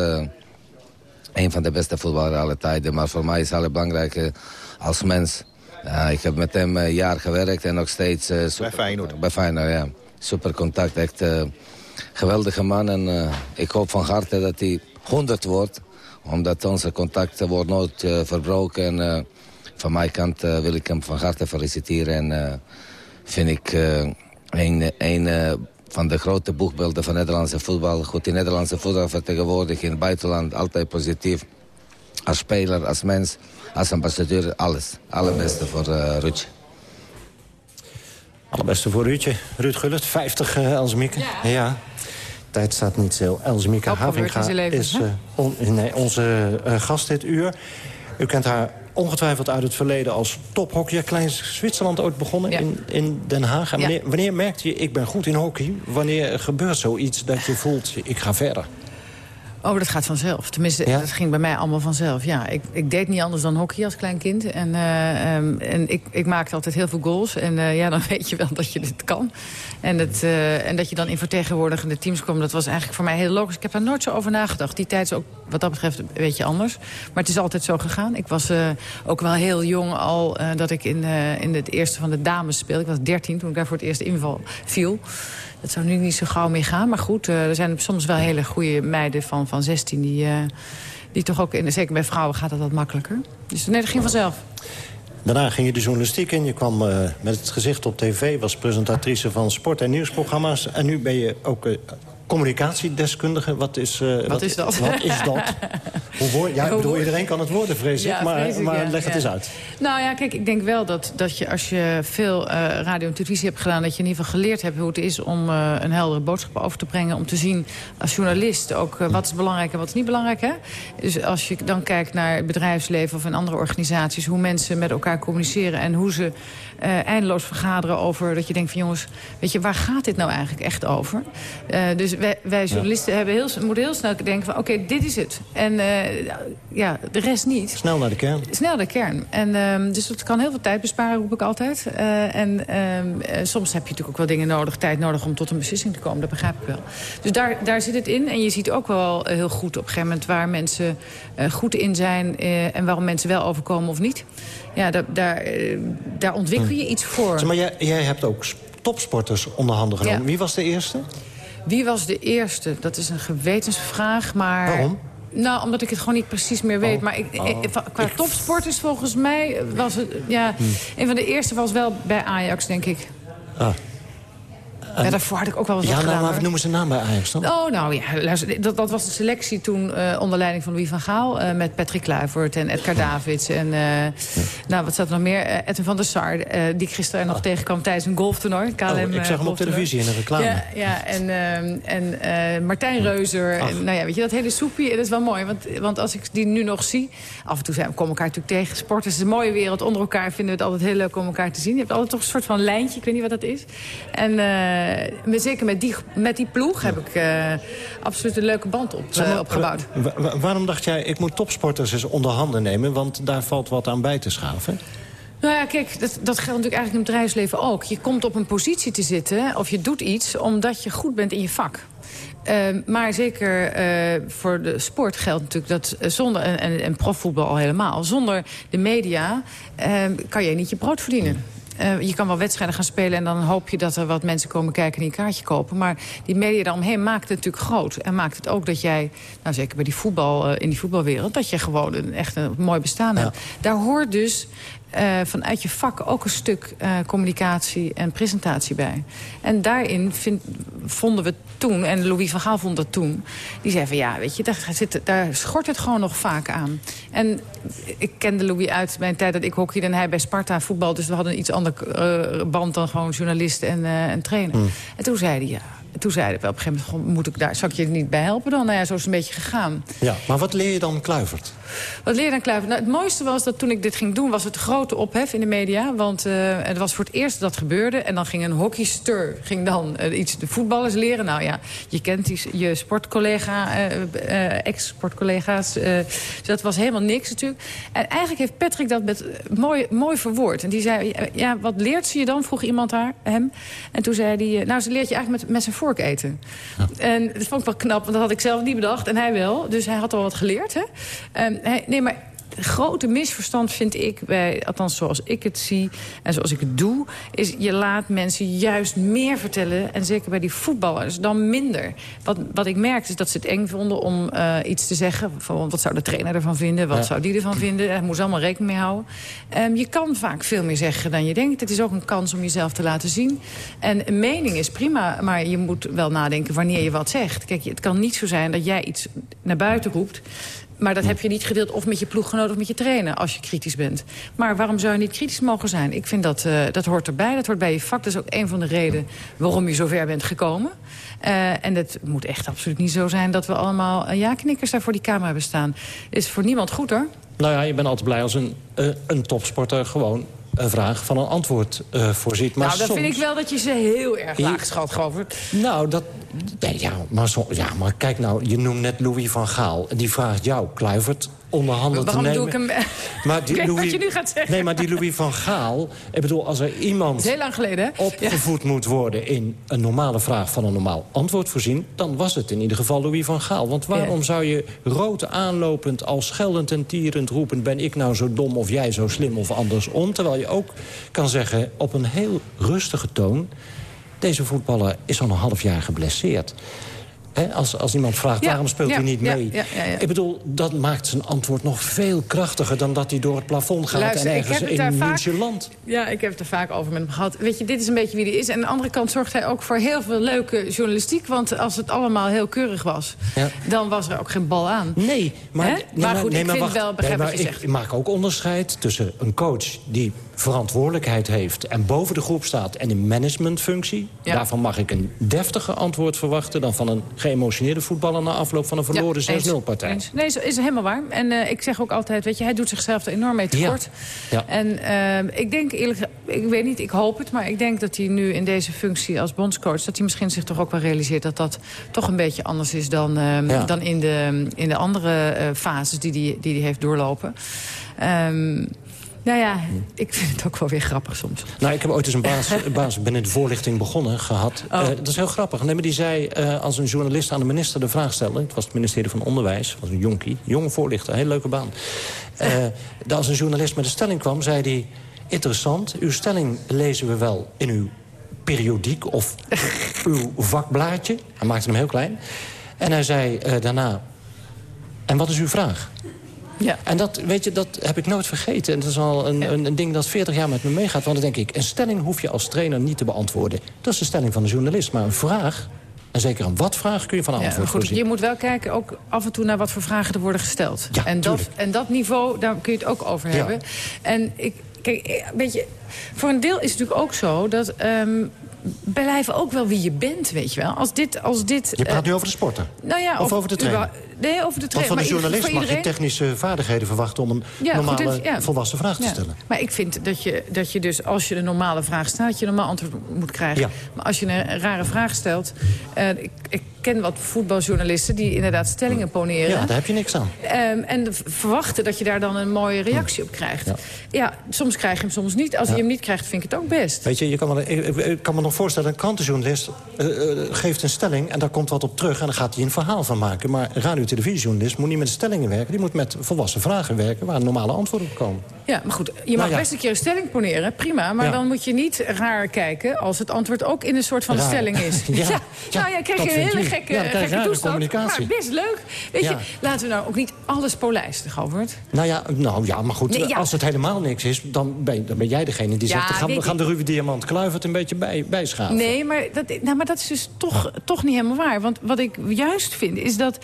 een van de beste voetballers aller tijden. Maar voor mij is het allerbelangrijke als mens. Ik heb met hem een jaar gewerkt en nog steeds... super, bij Feyenoord? Bij Feyenoord, ja. Super contact, echt geweldige man. En uh, ik hoop van harte dat hij 100 wordt. Omdat onze contacten wordt nooit uh, verbroken. En uh, van mijn kant wil ik hem van harte feliciteren. En vind ik een, een van de grote boegbeelden van Nederlandse voetbal. Goed in Nederlandse voetbal vertegenwoordigd in het buitenland. Altijd positief. Als speler, als mens, als ambassadeur, alles. Allerbeste voor uh, Ruudje. Allerbeste voor Ruudje. Ruud Gullit, 50 uh, Elsmieke. Ja. ja. Tijd staat niet stil. Elsmieke Havinga is uh, on, nee, onze uh, gast dit uur. U kent haar ongetwijfeld uit het verleden als tophockeyer. Klein Zwitserland ooit begonnen ja. in, in Den Haag. En wanneer, ja. wanneer merkt je, ik ben goed in hockey? Wanneer gebeurt zoiets dat je voelt, ik ga verder? Oh, dat gaat vanzelf. Tenminste, ja? dat ging bij mij allemaal vanzelf. Ja, ik, ik deed niet anders dan hockey als klein kind. En, uh, um, en ik, ik maakte altijd heel veel goals. En uh, ja, dan weet je wel dat je dit kan. En, het, uh, en dat je dan in vertegenwoordigende teams komt... dat was eigenlijk voor mij heel logisch. Ik heb daar nooit zo over nagedacht. Die tijd is ook wat dat betreft een beetje anders. Maar het is altijd zo gegaan. Ik was ook wel heel jong al dat ik in, in het eerste van de dames speelde. Ik was dertien toen ik daar voor het eerst inval viel. Dat zou nu niet zo gauw meer gaan. Maar goed, uh, er zijn soms wel hele goede meiden van, van 16... die, uh, die toch ook, in, zeker bij vrouwen gaat dat wat makkelijker. Dus nee, dat ging vanzelf. Daarna ging je de journalistiek in. Je kwam uh, met het gezicht op tv, was presentatrice van sport- en nieuwsprogramma's. En nu ben je ook communicatiedeskundige. Wat is, uh, wat, wat, is dat? Wat is dat? Hoe ja, ik bedoel, iedereen kan het worden, vrees ik. Ja, maar, vrees ik, maar ja, leg het eens uit. Nou ja, kijk, ik denk wel dat, dat je als je veel uh, radio en televisie hebt gedaan... dat je in ieder geval geleerd hebt hoe het is om uh, een heldere boodschap over te brengen. Om te zien als journalist ook wat is belangrijk en wat is niet belangrijk. Hè? Dus als je dan kijkt naar het bedrijfsleven of in andere organisaties... hoe mensen met elkaar communiceren en hoe ze eindeloos vergaderen over... dat je denkt van jongens, weet je, waar gaat dit nou eigenlijk echt over? dus wij, wij journalisten ja. hebben heel, moeten heel snel denken van... oké, okay, dit is het. En uh, ja, de rest niet. Snel naar de kern. Snel naar de kern. En, um, dus dat kan heel veel tijd besparen, roep ik altijd. En uh, soms heb je natuurlijk ook wel dingen nodig, tijd nodig... om tot een beslissing te komen, dat begrijp ik wel. Dus daar, daar zit het in. En je ziet ook wel heel goed op een gegeven moment... waar mensen goed in zijn en waarom mensen wel overkomen of niet. Ja, daar, daar, daar ontwikkel je hm. iets voor. Zeg maar jij, jij hebt ook topsporters onder handen genomen. Ja. Wie was de eerste? Wie was de eerste? Dat is een gewetensvraag, maar... Waarom? Nou, omdat ik het gewoon niet precies meer weet. Oh. Maar ik, oh. ik, qua ik... topsporters volgens mij was het... Ja, hm. een van de eerste was wel bij Ajax, denk ik. Ah. Ja, daarvoor had ik ook wel wat ja, gedaan. nou, maar noemen ze naam bij Ajax dan? Oh, nou ja, luister, dat, dat was de selectie toen eh, onder leiding van Louis van Gaal... eh, met Patrick Kluivert en Edgar Davids en... eh, Nou, wat staat er nog meer? Edwin van der Sar, die ik gisteren nog tegenkwam tijdens een golftoernooi. KLM, Oh, ik eh, zag hem op televisie in de reclame. Ja, ja en, ehm, en Martijn Reuzer. En, nou ja, weet je, dat hele soepje, dat is wel mooi. Want, want als ik die nu nog zie... Af en toe zijn, we komen elkaar natuurlijk tegen. Sporters is een mooie wereld. Onder elkaar vinden we het altijd heel leuk om elkaar te zien. Je hebt altijd toch een soort van lijntje. Ik weet niet wat dat is. En eh, met, zeker met die, met die ploeg heb ik eh, absoluut een leuke band op, eh, maar, opgebouwd. wa- wa- waarom dacht jij, ik moet topsporters eens onder handen nemen... want daar valt wat aan bij te schaven? Nou ja, kijk, dat, dat geldt natuurlijk eigenlijk in het bedrijfsleven ook. Je komt op een positie te zitten of je doet iets omdat je goed bent in je vak. Ehm, maar zeker voor de sport geldt natuurlijk dat zonder, en, en, en profvoetbal al helemaal... zonder de media ehm, kan je niet je brood verdienen. Eh, je kan wel wedstrijden gaan spelen en dan hoop je dat er wat mensen komen kijken en een kaartje kopen. Maar die media daaromheen maakt het natuurlijk groot. En maakt het ook dat jij, nou zeker bij die voetbal, eh, in die voetbalwereld... dat je gewoon een, echt een mooi bestaan hebt. Daar hoort dus eh, vanuit je vak ook een stuk eh, communicatie en presentatie bij. En daarin vind, vonden we toen, en Louis van Gaal vond dat toen... die zei van ja, weet je, daar, zit, daar schort het gewoon nog vaak aan. En ik kende Louis uit mijn tijd dat ik hockeyde en hij bij Sparta voetbal... dus we hadden een iets ander eh, band dan gewoon journalist en, en trainer. En toen zei hij, ja... Toen zeiden we op een gegeven moment, moet ik daar, zal ik je er niet bij helpen dan? Nou ja, zo is het een beetje gegaan. Ja, maar wat leer je dan Kluivert? Wat leer je dan Kluivert? Nou, het mooiste was dat toen ik dit ging doen... was het grote ophef in de media. Want eh, het was voor het eerst dat gebeurde. En dan ging een hockeyster ging dan eh, iets de voetballers leren. Nou ja, je kent die, je sportcollega, eh, ex-sportcollega's. dus dat was helemaal niks natuurlijk. En eigenlijk heeft Patrick dat met, mooi, mooi verwoord. En die zei, ja, wat leert ze je dan? Vroeg iemand haar, hem. En toen zei hij, nou, ze leert je eigenlijk met, met zijn vork eten. En dat vond ik wel knap, want dat had ik zelf niet bedacht. En hij wel. Dus hij had al wat geleerd, hè? Ehm, hij- nee, maar grote misverstand vind ik, bij, althans zoals ik het zie en zoals ik het doe... is je laat mensen juist meer vertellen, en zeker bij die voetballers, dan minder. Wat, wat ik merkte is dat ze het eng vonden om eh, iets te zeggen. Van, wat zou de trainer ervan vinden, wat Ja. zou die ervan vinden? Hij moest allemaal rekening mee houden. Ehm, je kan vaak veel meer zeggen dan je denkt. Het is ook een kans om jezelf te laten zien. En een mening is prima, maar je moet wel nadenken wanneer je wat zegt. Kijk, het kan niet zo zijn dat jij iets naar buiten roept... Maar dat heb je niet gedeeld of met je ploeggenoot of met je trainer... als je kritisch bent. Maar waarom zou je niet kritisch mogen zijn? Ik vind dat, eh, dat hoort erbij, dat hoort bij je vak. Dat is ook een van de redenen waarom je zover bent gekomen. Eh, en het moet echt absoluut niet zo zijn... dat we allemaal eh, ja-knikkers daar voor die camera hebben staan. Is voor niemand goed, hoor. Nou ja, je bent altijd blij als een, een topsporter gewoon vraag van een antwoord eh, voorziet. Maar nou, dan soms... vind ik wel dat je ze heel erg laag schat, Govert. Nou, dat... Nee, ja, maar zo, ja, maar kijk nou, je noemt net Louis van Gaal. Die vraagt jou, Kluivert, onder handen Waarom te doe nemen. ik hem... Maar die Kijk wat Louis, je nu gaat zeggen. Nee, maar die Louis van Gaal... Ik bedoel, als er iemand heel lang geleden, opgevoed moet worden... in een normale vraag van een normaal antwoord voorzien... dan was het in ieder geval Louis van Gaal. Want waarom Ja. zou je rood aanlopend, als scheldend en tierend roepen... ben ik nou zo dom of jij zo slim of andersom? Terwijl je ook kan zeggen op een heel rustige toon... deze voetballer is al een half jaar geblesseerd. Als, als iemand vraagt Ja, waarom speelt ja, hij niet mee. ja. Ik bedoel, dat maakt zijn antwoord nog veel krachtiger... dan dat hij door het plafond gaat Luister, en ik ergens in vaak- München landt. Ja, ik heb het er vaak over met hem gehad. Weet je, dit is een beetje wie hij is. En aan de andere kant zorgt hij ook voor heel veel leuke journalistiek. Want als het allemaal heel keurig was, dan was er ook geen bal aan. Nee, maar, maar goed, nee, ik vind wacht. wel, begrijp Nee, wat je ik zegt. maak ook onderscheid tussen een coach die verantwoordelijkheid heeft... en boven de groep staat en een managementfunctie. Ja. Daarvan mag ik een deftiger antwoord verwachten... dan van een geëmotioneerde voetballer na afloop van een verloren Ja, eens, 6-0-partij. eens. Nee, is, is helemaal waar. En eh, ik zeg ook altijd, weet je, hij doet zichzelf er enorm mee tekort. Ja. En eh, ik denk eerlijk ik weet niet, ik hoop het... maar ik denk dat hij nu in deze functie als bondscoach... dat hij misschien zich toch ook wel realiseert... dat dat toch een beetje anders is dan, eh, Ja. dan in, de, in de andere eh, fases die hij die, die die heeft doorlopen. Ehm, nou ja, ik vind het ook wel weer grappig soms. Nou, ik heb ooit eens een baas, baas binnen de voorlichting begonnen gehad. Oh. Eh, dat is heel grappig. Nee, maar die zei, eh, als een journalist aan de minister de vraag stelde... het was het ministerie van Onderwijs, was een jonkie, jonge voorlichter, hele leuke baan. Eh, dat als een journalist met een stelling kwam, zei hij... interessant, uw stelling lezen we wel in uw periodiek of uw vakblaadje. Hij maakte hem heel klein. En hij zei daarna, en wat is uw vraag? Ja. En dat, weet je, dat heb ik nooit vergeten. En dat is al een, een, een, ding dat 40 jaar met me meegaat. Want dan denk ik, een stelling hoef je als trainer niet te beantwoorden. Dat is de stelling van de journalist. Maar een vraag, en zeker een wat-vraag, kun je van antwoord goed, Je moet wel kijken ook af en toe naar wat voor vragen er worden gesteld. Ja, en, dat, en dat niveau, daar kun je het ook over hebben. En ik, kijk, weet je, voor een deel is het natuurlijk ook zo dat... Um, blijven ook wel wie je bent, weet je wel. Als dit, als dit, je praat uh, nu over de sporter? Nou ja, of, over de trainer? Nee, over de Want van de journalist mag je technische vaardigheden verwachten... om een normale, volwassen vraag te stellen. Maar ik vind dat je, dat je dus, als je een normale vraag stelt... je een normaal antwoord moet krijgen. Maar als je een rare vraag stelt... Uh, ik, ik, ken wat voetbaljournalisten die inderdaad stellingen poneren. Ja, daar heb je niks aan. Um, en verwachten dat je daar dan een mooie reactie op krijgt. Ja. soms krijg je hem, soms niet. Als je hem niet krijgt, vind ik het ook best. Weet je, je kan me, ik, ik kan me nog voorstellen... een krantenjournalist uh, uh, geeft een stelling en daar komt wat op terug... en dan gaat hij een verhaal van maken. Maar radio televisiejournalist moet niet met stellingen werken. Die moet met volwassen vragen werken waar normale antwoorden op komen. Ja, maar goed, je mag nou best een keer een stelling poneren, prima. Maar dan moet je niet raar kijken als het antwoord ook in een soort van stelling is. ja, ja, nou ja, krijg je een hele gekke, ja, gekke toestand. Maar best leuk. Weet je, laten we nou ook niet alles polijsten, Govert. Nou ja, nou ja, maar goed, als het helemaal niks is... dan ben, dan ben jij degene die zegt... Gaan, we gaan de ruwe diamant kluivert een beetje bij, bijschaven. Nee, maar dat, nou, maar dat is dus toch, toch niet helemaal waar. Want wat ik juist vind, is dat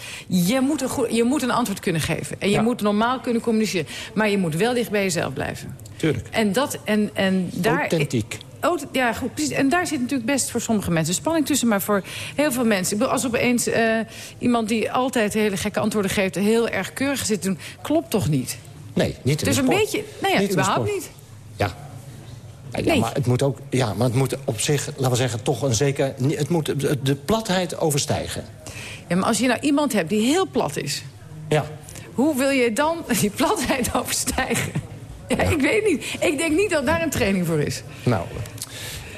je moet een, goed, je moet een antwoord kunnen geven. En je moet normaal kunnen communiceren. Maar je moet wel dicht bij jezelf blijven. Tuurlijk. En, dat, en, en daar... Authentiek. Oh, ja, goed, precies. En daar zit natuurlijk best voor sommige mensen spanning tussen. Maar voor heel veel mensen... Ik bedoel, als opeens uh, iemand die altijd hele gekke antwoorden geeft... heel erg keurig zit doen, klopt toch niet? Nee, niet in Dus een beetje... Nee, ja, überhaupt niet. Ja, ja, nee. maar het moet ook, ja, maar het moet op zich, laten we zeggen, toch een zeker... Het moet de platheid overstijgen. Ja, maar als je nou iemand hebt die heel plat is... Ja. Hoe wil je dan die platheid overstijgen? Ja, Ik weet niet. Ik denk niet dat daar een training voor is. Nou,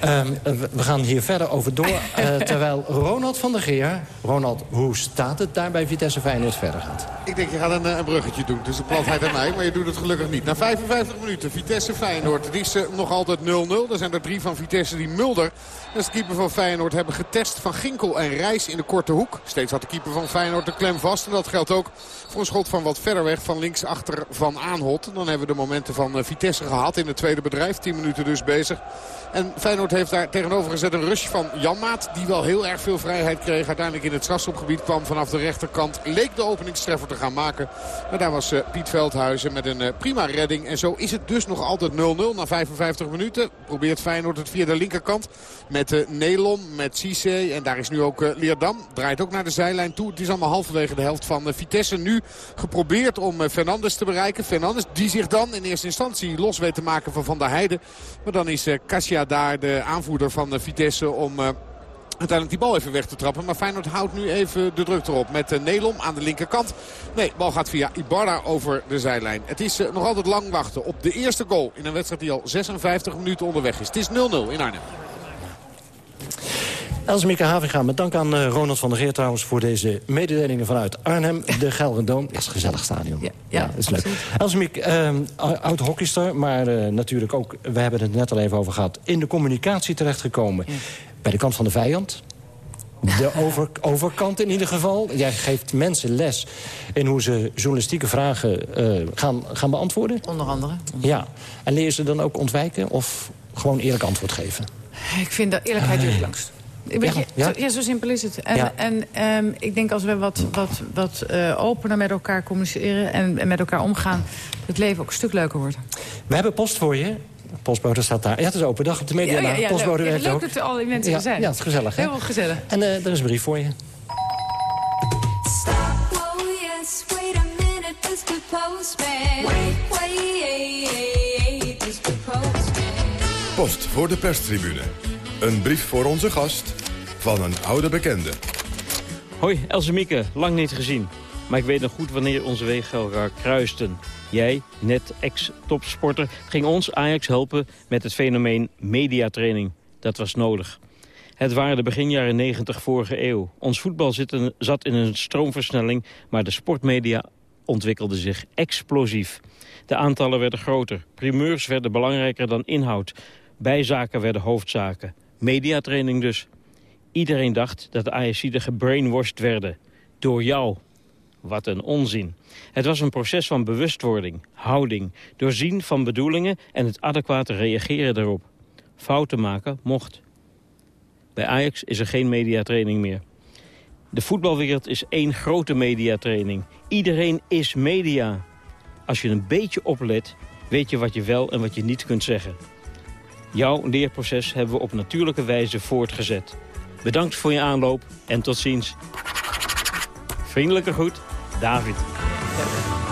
um, we gaan hier verder over door. Uh, terwijl Ronald van der Geer... Ronald, hoe staat het daar bij Vitesse Feyenoord verder gaat? Ik denk, je gaat een, een bruggetje doen tussen platheid en mij. Maar je doet het gelukkig niet. Na 55 minuten, Vitesse Feyenoord. Het is uh, nog altijd 0-0. Er zijn er drie van Vitesse die Mulder dat is de keeper van Feyenoord hebben getest van Ginkel en Reis in de korte hoek. Steeds had de keeper van Feyenoord de klem vast. En dat geldt ook voor een schot van wat verder weg van links achter van Aanhot. Dan hebben we de momenten van eh, Vitesse gehad in het tweede bedrijf. 10 minuten dus bezig. En Feyenoord heeft daar tegenover gezet een rush van Janmaat. Die wel heel erg veel vrijheid kreeg. Uiteindelijk in het strafschopgebied kwam vanaf de rechterkant. Leek de openingstreffer te gaan maken. Maar daar was uh, Piet Veldhuizen met een uh, prima redding. En zo is het dus nog altijd 0-0 na 55 minuten. Probeert Feyenoord het via de linkerkant. Met uh, Nelon, met Cisse. En daar is nu ook Leerdam. Draait ook naar de zijlijn toe. Het is allemaal halverwege de helft van Vitesse. Nu geprobeerd om Fernandes te bereiken. Fernandes die zich dan in eerste instantie los weet te maken van Van der Heijden. Maar dan is Cassia daar, de aanvoerder van Vitesse, om... Uh, uiteindelijk die bal even weg te trappen. Maar Feyenoord houdt nu even de druk erop met Nelom aan de linkerkant. Nee, bal gaat via Ibarra over de zijlijn. Het is nog altijd lang wachten op de eerste goal in een wedstrijd die al 56 minuten onderweg is. Het is 0-0 in Arnhem. Elsemieke Havinga, met dank aan uh, Ronald van der Geer trouwens... voor deze mededelingen vanuit Arnhem. De Gelderdoom, dat is een gezellig stadion. Ja, ja, ja is leuk. Elsemiek, uh, oud hockeyster, maar uh, natuurlijk ook... we hebben het net al even over gehad... in de communicatie terechtgekomen. Ja. Bij de kant van de vijand. De over, overkant in ieder geval. Jij geeft mensen les in hoe ze journalistieke vragen uh, gaan, gaan beantwoorden. Onder andere. Ja. En leer ze dan ook ontwijken of gewoon eerlijk antwoord geven? Ik vind dat eerlijkheid duurt langst. Weet je, ja, ja? Zo, simpel is het. En, ja. en um, ik denk als we wat, wat, wat uh, opener met elkaar communiceren en, en met elkaar omgaan... het leven ook een stuk leuker wordt. We hebben post voor je. Postbode staat daar. Ja, het is open dag op de media. Ja, ja, Postbode leuk, leuk dat er al die mensen ja, zijn. Ja, het is gezellig. Hè? Heel gezellig. En uh, er is een brief voor je. Post voor de perstribune. Een brief voor onze gast van een oude bekende. Hoi, Else Mieke, lang niet gezien. Maar ik weet nog goed wanneer onze wegen elkaar kruisten. Jij, net ex-topsporter, ging ons Ajax helpen met het fenomeen mediatraining. Dat was nodig. Het waren de begin jaren 90 vorige eeuw. Ons voetbal zat in een stroomversnelling, maar de sportmedia ontwikkelde zich explosief. De aantallen werden groter, primeurs werden belangrijker dan inhoud. Bijzaken werden hoofdzaken. Mediatraining dus. Iedereen dacht dat de ASC'den gebrainwashed werden. Door jou. Wat een onzin. Het was een proces van bewustwording, houding, doorzien van bedoelingen en het adequate reageren daarop. Fouten maken mocht. Bij Ajax is er geen mediatraining meer. De voetbalwereld is één grote mediatraining. Iedereen is media. Als je een beetje oplet, weet je wat je wel en wat je niet kunt zeggen. Jouw leerproces hebben we op natuurlijke wijze voortgezet. Bedankt voor je aanloop en tot ziens. Vriendelijke groet, David.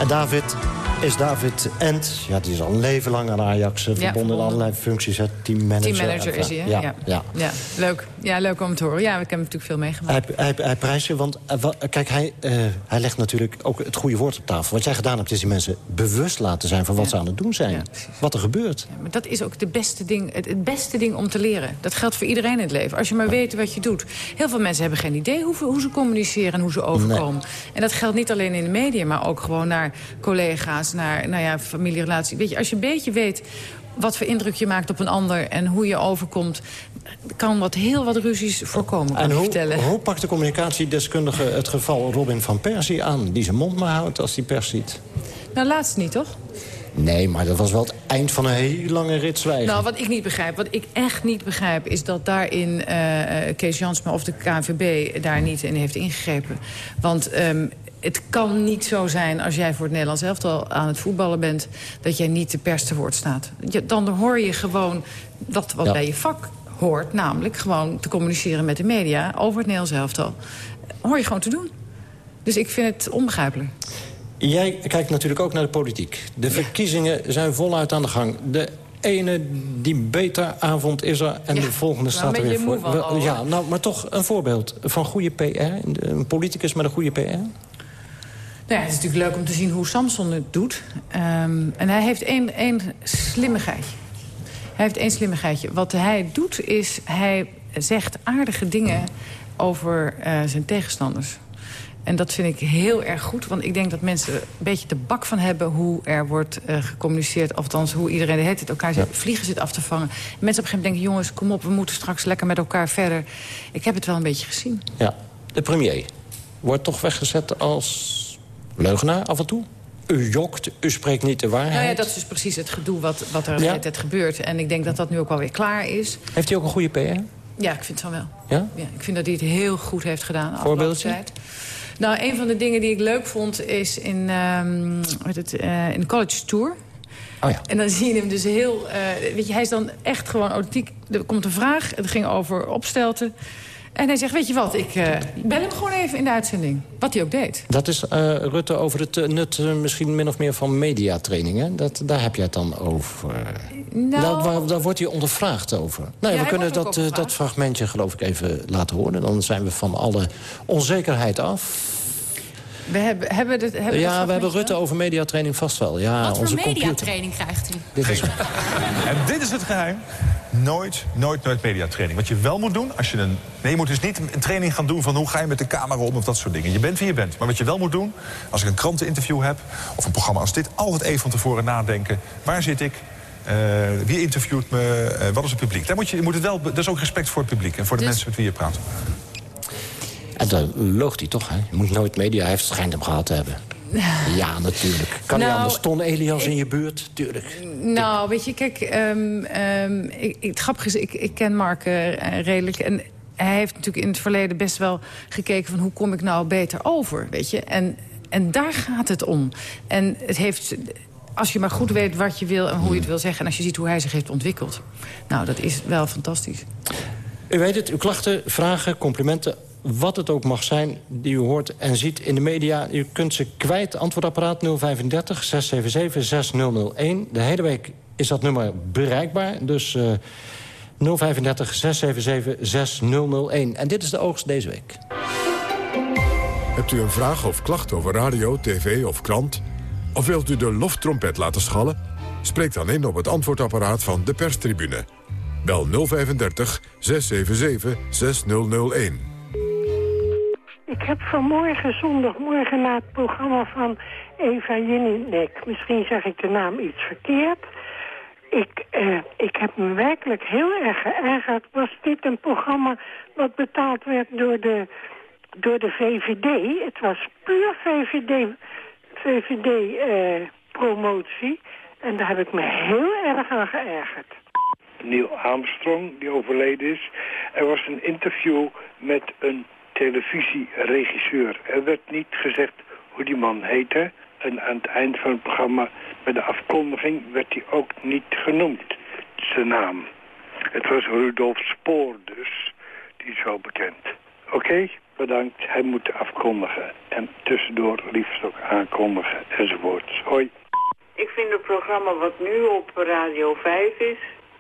David is David Ent. Ja, die is al een leven lang aan Ajax eh, verbonden in allerlei functies. Hè. Teammanager. Teammanager is hij, hè? Ja, Ja. ja. Ja, leuk. Ja, leuk om te horen. Ja, ik heb hem natuurlijk veel meegemaakt. Hij, hij, hij prijst je, want eh, kijk, hij, eh, hij legt natuurlijk ook het goede woord op tafel. Wat jij gedaan hebt, is die mensen bewust laten zijn... van wat ze aan het doen zijn. wat er gebeurt. Maar dat is ook de beste ding, het, het beste ding om te leren. Dat geldt voor iedereen in het leven. Als je maar weet wat je doet. Heel veel mensen hebben geen idee hoe, hoe ze communiceren en hoe ze overkomen. En dat geldt niet alleen in de media, maar ook gewoon naar collega's, naar nou ja, familierelatie. Weet je, als je een beetje weet wat voor indruk je maakt op een ander en hoe je overkomt, kan wat heel wat ruzies voorkomen, kan En hoe, vertellen. hoe pakt de communicatiedeskundige het geval Robin van Persie aan? Die zijn mond maar houdt als hij pers ziet. Nou, laatst niet, toch? Nee, maar dat was wel het eind van een heel lange rit zwijgen. Nou, wat ik niet begrijp, wat ik echt niet begrijp... is dat daarin eh, eh, Kees Jansma of de KNVB daar niet in heeft ingegrepen. Want ehm, het kan niet zo zijn als jij voor het Nederlands elftal aan het voetballen bent... dat jij niet de pers te woord staat. Je- dan hoor je gewoon dat wat Ja. bij je vak hoort... namelijk gewoon te communiceren met de media over het Nederlands elftal. Hoor je gewoon te doen. Dus ik vind het onbegrijpelijk. Jij kijkt natuurlijk ook naar de politiek. De verkiezingen zijn voluit aan de gang. De ene die beter avond is er en Ja, de volgende staat er weer voor. al, ja, nou, maar toch een voorbeeld van goede PR. Een politicus met een goede PR. Nou ja, het is natuurlijk leuk om te zien hoe Samson het doet. Ehm, en hij heeft één, één slimmigheidje. Hij heeft één slimmigheidje. Wat hij doet is, hij zegt aardige dingen over eh, zijn tegenstanders. En dat vind ik heel erg goed. Want ik denk dat mensen een beetje de bak van hebben... hoe er wordt eh, gecommuniceerd. Althans, hoe iedereen de hele tijd elkaar zit, vliegen zit af te vangen. En mensen op een gegeven moment denken... jongens, kom op, we moeten straks lekker met elkaar verder. Ik heb het wel een beetje gezien. Ja, de premier wordt toch weggezet als leugenaar af en toe. U jokt, u spreekt niet de waarheid. Nou ja, dat is dus precies het gedoe wat, wat er Ja. tijd gebeurt. En ik denk dat dat nu ook wel weer klaar is. Heeft hij ook een goede PR? Ja, ik vind van wel. Ja? Ja, ik vind dat hij het heel goed heeft gedaan. Voorbeeldje? tijd. Nou, een van de dingen die ik leuk vond is in, ehm, hoe heet het, eh, in de college tour. Oh ja. En dan zie je hem dus heel... eh, weet je, hij is dan echt gewoon authentiek. Er komt een vraag, het ging over opstelten. En hij zegt, weet je wat, ik eh, bel hem gewoon even in de uitzending. Wat hij ook deed. Dat is eh, Rutte over het eh, nut misschien min of meer van mediatrainingen. Dat, daar heb je het dan over. Nou- Daar, waar- daar wordt hij ondervraagd over. Nou, ja, Ja, we kunnen dat, dat fragmentje geloof ik even laten horen. Dan zijn we van alle onzekerheid af. We hebben, hebben het, hebben ja, we hebben Rutte over mediatraining vast wel. Ja, Wat onze voor computer. mediatraining krijgt hij? Dit is En dit is het geheim. Nooit, nooit, nooit mediatraining. Wat je wel moet doen, als je een... Nee, je moet dus niet een training gaan doen van hoe ga je met de camera om of dat soort dingen. Je bent wie je bent. Maar wat je wel moet doen, als ik een kranteninterview heb... of een programma als dit, altijd even van tevoren nadenken. Waar zit ik? Eh, wie interviewt me? Eh, wat is het publiek? Daar moet je, je moet het wel, dat is ook respect voor het publiek en voor de Dus- mensen met wie je praat. En dan loogt hij toch, hè? Je moet nooit media. Hij heeft schijnt hem gehad te hebben. Ja, natuurlijk. Kan niet Nou, anders. Ton Elias in je buurt? Tuurlijk. Nou, weet je, kijk, ehm, ehm, ik, ik, het grappige is, ik, ik ken Mark eh, redelijk. En hij heeft natuurlijk in het verleden best wel gekeken van hoe kom ik nou beter over, weet je. En, en daar gaat het om. En het heeft, als je maar goed weet wat je wil en hoe je het wil zeggen... en als je ziet hoe hij zich heeft ontwikkeld. Nou, dat is wel fantastisch. U weet het, uw klachten, vragen, complimenten, wat het ook mag zijn... die u hoort en ziet in de media. U kunt ze kwijt, antwoordapparaat 035 677 6001. De hele week is dat nummer bereikbaar, dus eh 035 677 6001. En dit is de oogst deze week. Hebt u een vraag of klacht over radio, tv of krant? Of wilt u de loftrompet laten schallen? Spreek dan in op het antwoordapparaat van de perstribune. Bel 035 677 6001. Ik heb vanmorgen, zondagmorgen, na het programma van Eva Jelinek... misschien zeg ik de naam iets verkeerd... Ik, eh, ik heb me werkelijk heel erg geërgerd. Was dit een programma wat betaald werd door de, door de VVD. Het was puur VVD, VVD-promotie. en daar heb ik me heel erg aan geërgerd. Neil Armstrong, die overleden is. Er was een interview met een televisieregisseur. Er werd niet gezegd hoe die man heette. En aan het eind van het programma, bij de afkondiging, werd hij ook niet genoemd, zijn naam. Het was Rudolf Spoor dus, die is wel bekend. Oké, bedankt. Hij moet afkondigen. En tussendoor liefst ook aankondigen enzovoort. Hoi. Ik vind het programma wat nu op Radio 5 is,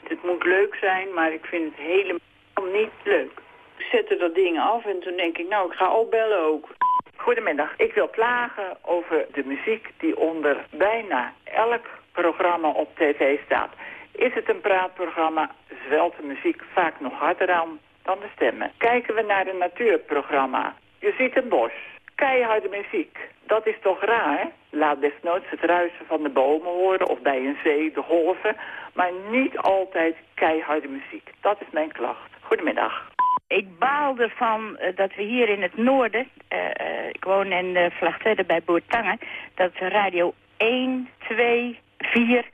het moet leuk zijn, maar ik vind het helemaal niet leuk. Ik zette dat ding af en toen denk ik, nou, ik ga opbellen ook. Goedemiddag, ik wil klagen over de muziek die onder bijna elk programma op tv staat. Is het een praatprogramma, zwelt de muziek vaak nog harder aan dan de stemmen. Kijken we naar een natuurprogramma, je ziet een bos, keiharde muziek. Dat is toch raar? Laat desnoods het ruisen van de bomen horen of bij een zee de golven, maar niet altijd keiharde muziek. Dat is mijn klacht. Goedemiddag. Ik baalde van uh, dat we hier in het noorden, uh, uh, ik woon in uh, Vlagtwedde bij Boertangen, dat radio 1, 2, 4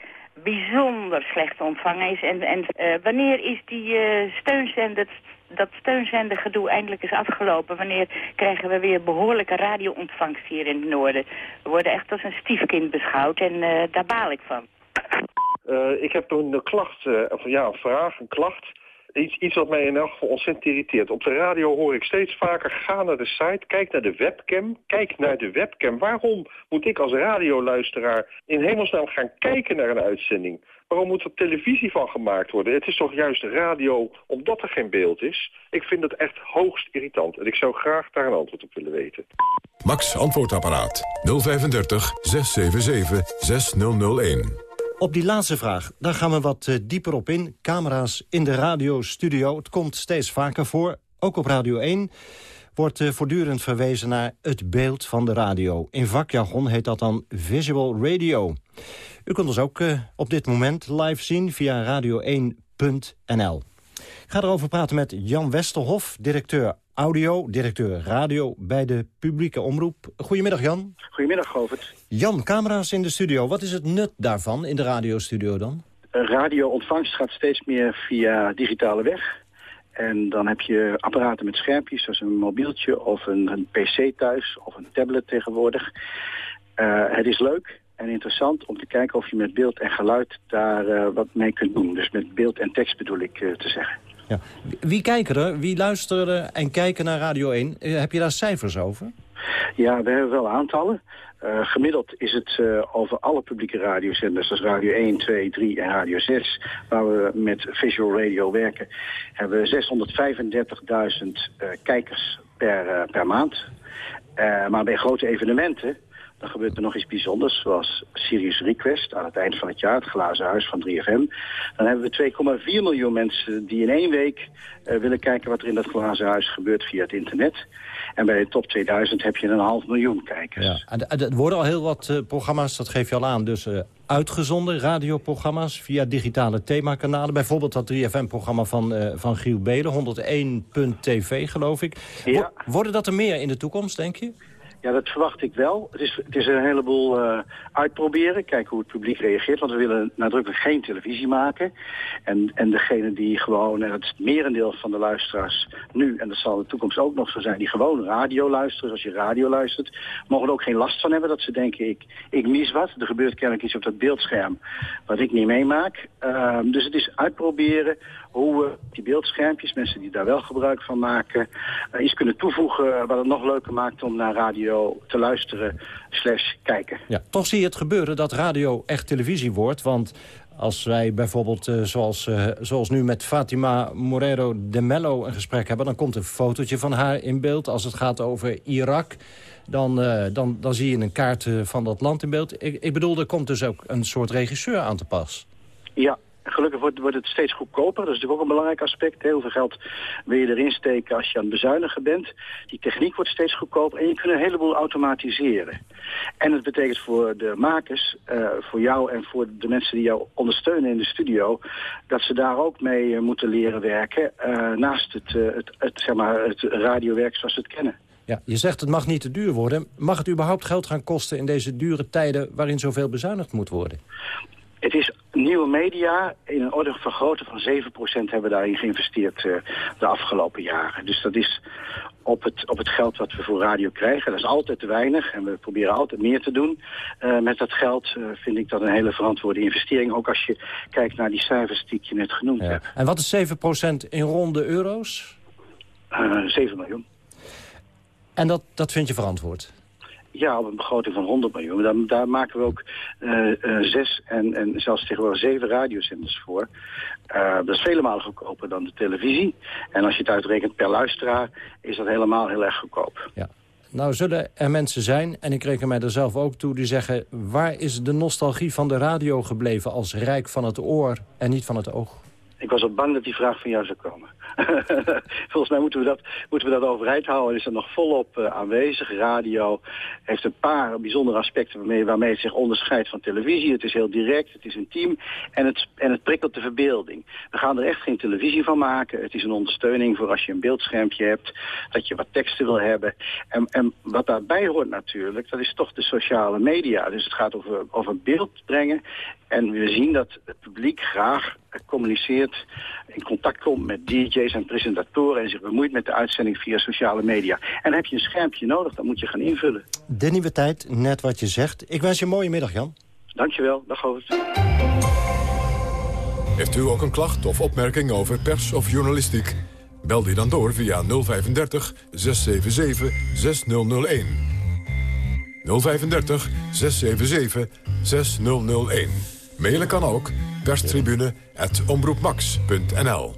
bijzonder slecht ontvangen is. En, en wanneer is die steunzender, dat steunzendergedoe eindelijk is afgelopen? Wanneer krijgen we weer behoorlijke radioontvangst hier in het noorden? We worden echt als een stiefkind beschouwd en daar baal ik van. ik heb een klacht, of ja, een vraag, een klacht iets, iets wat mij in elk geval ontzettend irriteert. Op de radio hoor ik steeds vaker, ga naar de site, kijk naar de webcam, kijk naar de webcam. Waarom moet ik als radioluisteraar in hemelsnaam gaan kijken naar een uitzending? Waarom moet er televisie van gemaakt worden? Het is toch juist radio omdat er geen beeld is? Ik vind het echt hoogst irritant en ik zou graag daar een antwoord op willen weten. Max Antwoordapparaat 035 677 6001. Op die laatste vraag, daar gaan we wat uh, dieper op in. Camera's in de radiostudio, het komt steeds vaker voor. Ook op Radio 1 wordt uh, voortdurend verwezen naar het beeld van de radio. In vakjargon heet dat dan visual radio. U kunt ons ook uh, op dit moment live zien via radio1.nl. Ik ga erover praten met Jan Westerhof, directeur audio, directeur radio bij de publieke omroep. Goedemiddag Jan. Goedemiddag Govert. Jan, camera's in de studio. Wat is het nut daarvan in de radiostudio dan? Radio-ontvangst gaat steeds meer via digitale weg. En dan heb je apparaten met schermpjes, zoals een mobieltje of een, een pc thuis of een tablet tegenwoordig. Uh, het is leuk en interessant om te kijken of je met beeld en geluid daar uh, wat mee kunt doen. Dus met beeld en tekst bedoel ik uh, te zeggen. Ja. Wie kijken er, wie luisteren en kijken naar Radio 1? Heb je daar cijfers over? Ja, we hebben wel aantallen. Uh, gemiddeld is het uh, over alle publieke radiozenders, zoals Radio 1, 2, 3 en Radio 6, waar we met visual radio werken, hebben we 635.000 uh, kijkers per, per maand. maar bij grote evenementen dan gebeurt er nog iets bijzonders, zoals Sirius Request aan het eind van het jaar, het glazen huis van 3FM. Dan hebben we 2,4 miljoen mensen die in één week uh, willen kijken wat er in dat glazen huis gebeurt via het internet. En bij de top 2000 heb je een half miljoen kijkers. Ja, en er worden al heel wat uh, programma's, dat geef je al aan, dus uh, uitgezonden radioprogramma's via digitale themakanalen. Bijvoorbeeld dat 3FM-programma van, van Giel Belen, 101.tv geloof ik. Ja. Worden dat er meer in de toekomst, denk je? Ja, dat verwacht ik wel. Het is, het is een heleboel uh, uitproberen, kijken hoe het publiek reageert. Want we willen nadrukkelijk geen televisie maken. En, en degene die gewoon, en het merendeel van de luisteraars nu... en dat zal in de toekomst ook nog zo zijn, die gewoon radio luisteren... als je radio luistert, mogen er ook geen last van hebben... dat ze denken, ik, ik mis wat. Er gebeurt kennelijk iets op dat beeldscherm wat ik niet meemaak. Uh, dus het is uitproberen hoe we die beeldschermpjes, mensen die daar wel gebruik van maken... Uh, iets kunnen toevoegen wat het nog leuker maakt om naar radio te luisteren slash kijken. Ja, toch zie je het gebeuren dat radio echt televisie wordt, want... Als wij bijvoorbeeld, uh, zoals, uh, zoals nu met Fatima Morero de Mello een gesprek hebben... dan komt een fotootje van haar in beeld. Als het gaat over Irak, dan, uh, dan, dan zie je een kaart van dat land in beeld. Ik, ik bedoel, er komt dus ook een soort regisseur aan te pas. Ja, Gelukkig wordt, het steeds goedkoper. Dat is natuurlijk ook een belangrijk aspect. Heel veel geld wil je erin steken als je aan het bezuinigen bent. Die techniek wordt steeds goedkoper en je kunt een heleboel automatiseren. En het betekent voor de makers, uh, voor jou en voor de mensen die jou ondersteunen in de studio... dat ze daar ook mee uh, moeten leren werken uh, naast het, het, het, zeg maar, het radiowerk zoals we het kennen. Ja, je zegt het mag niet te duur worden. Mag het überhaupt geld gaan kosten in deze dure tijden... waarin zoveel bezuinigd moet worden? Het is nieuwe media. In een orde van grootte van 7% hebben we daarin geïnvesteerd uh, de afgelopen jaren. Dus dat is op het, op het geld wat we voor radio krijgen. Dat is altijd te weinig en we proberen altijd meer te doen. Uh, met dat geld uh, vind ik dat een hele verantwoorde investering. Ook als je kijkt naar die cijfers die ik je net genoemd ja. heb. En wat is 7% in ronde euro's? Uh, 7 miljoen. En dat, dat vind je verantwoord? Ja, op een begroting van 100 miljoen. Daar, daar maken we ook zes en, en zelfs tegenwoordig zeven radiozenders voor. Uh, dat is vele malen goedkoper dan de televisie. En als je het uitrekent per luisteraar, is dat helemaal heel erg goedkoop. Ja. Nou zullen er mensen zijn, en ik reken mij er zelf ook toe... die zeggen, waar is de nostalgie van de radio gebleven... als rijk van het oor en niet van het oog? Was al bang dat die vraag van jou zou komen. Volgens mij moeten we dat, moeten we dat overeind houden. Is er nog volop uh, aanwezig. Radio heeft een paar bijzondere aspecten waarmee, waarmee het zich onderscheidt van televisie. Het is heel direct, het is intiem en het, en het prikkelt de verbeelding. We gaan er echt geen televisie van maken. Het is een ondersteuning voor als je een beeldschermpje hebt, dat je wat teksten wil hebben. En, en wat daarbij hoort natuurlijk, dat is toch de sociale media. Dus het gaat over, over beeld brengen. En we zien dat het publiek graag communiceert, in contact komt met DJ's en presentatoren... en zich bemoeit met de uitzending via sociale media. En dan heb je een schermpje nodig, dat moet je gaan invullen. De nieuwe tijd, net wat je zegt. Ik wens je een mooie middag, Jan. Dankjewel, dag Hoofd. Heeft u ook een klacht of opmerking over pers of journalistiek? Bel die dan door via 035 677 6001. 035 677 6001. Mailen kan ook perstribune.omroepmax.nl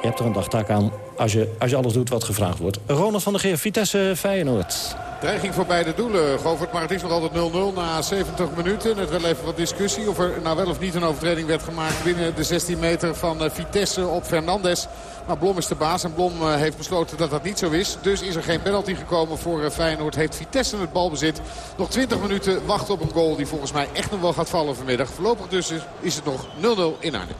Je hebt er een dagtaak aan als je, als je alles doet wat gevraagd wordt. Ronald van der Geer, Vitesse Feyenoord. Dreiging voor beide doelen, Govert. Maar het is nog altijd 0-0 na 70 minuten. Net wel even wat discussie of er nou wel of niet een overtreding werd gemaakt... binnen de 16 meter van Vitesse op Fernandes. Maar Blom is de baas en Blom heeft besloten dat dat niet zo is. Dus is er geen penalty gekomen voor Feyenoord. Heeft Vitesse het balbezit. Nog 20 minuten wachten op een goal die volgens mij echt nog wel gaat vallen vanmiddag. Voorlopig dus is het nog 0-0 in Arnhem.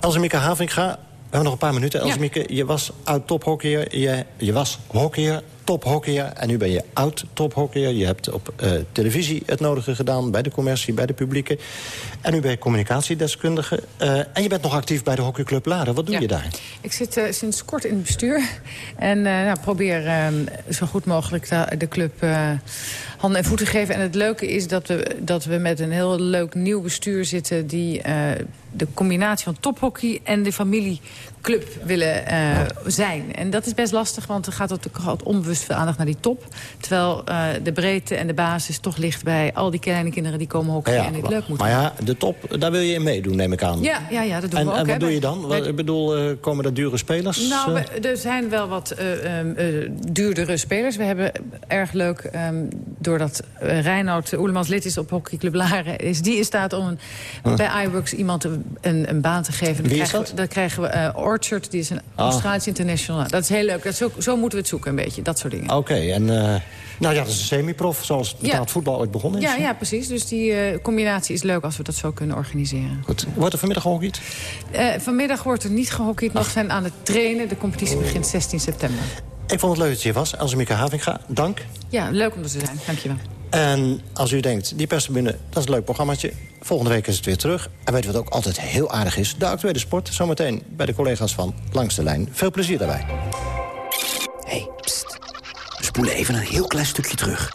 Elsemieke Havinga, we hebben nog een paar minuten. Elsemieke, ja. je was oud tophockeyer, je, je was hockeyer, tophockeyer... en nu ben je oud tophockeyer. Je hebt op uh, televisie het nodige gedaan, bij de commercie, bij de publieke. En nu ben je communicatiedeskundige. Uh, en je bent nog actief bij de hockeyclub Laren. Wat doe ja. je daar? Ik zit uh, sinds kort in het bestuur. En nou, probeer zo goed mogelijk de, de club handen en voeten geven. En het leuke is dat we, dat we met een heel leuk nieuw bestuur zitten... die de combinatie van tophockey en de familieclub willen uh, zijn. En dat is best lastig, want er gaat altijd onbewust veel aandacht naar die top. Terwijl uh, de breedte en de basis toch ligt bij al die kleine kinderen die komen hockeyen ja, en dit leuk moeten Maar ja, de top, daar wil je in meedoen, neem ik aan. Ja, ja, ja dat doen en, we ook. En wat doe je dan? bij, ik bedoel, uh, komen er dure spelers? Nou, er zijn wel wat duurdere spelers. We hebben erg leuk, um, doordat Reinoud Oelemans lid is op hockeyclub Laren... is die in staat om een, bij iWorks iemand een, een baan te geven. Wie is dat? Dan krijgen we Orchard, die is een ah. Australisch international. Dat is heel leuk. Dat is zo, zo moeten we het zoeken een beetje, dat soort dingen. Oké, okay, en uh, nou ja, dat is een semi-prof, zoals betaald ja. voetbal ooit begonnen is. Ja, ja, precies. Dus die uh, combinatie is leuk als we dat zo kunnen organiseren. Goed. Wordt er vanmiddag gehockeyd? vanmiddag wordt er niet gehockeyd, nog zijn aan het trainen. De competitie begint 16 september. Ik vond het leuk dat je hier was, Elsemieke Havinga. Dank. Ja, leuk om er te zijn. Dankjewel. En als u denkt, die perstribune, dat is een leuk programmaatje. Volgende week is het weer terug. En weet je wat ook altijd heel aardig is? De actuele sport, zometeen bij de collega's van Langs de Lijn. Veel plezier daarbij. hey, pst. We spoelen even een heel klein stukje terug.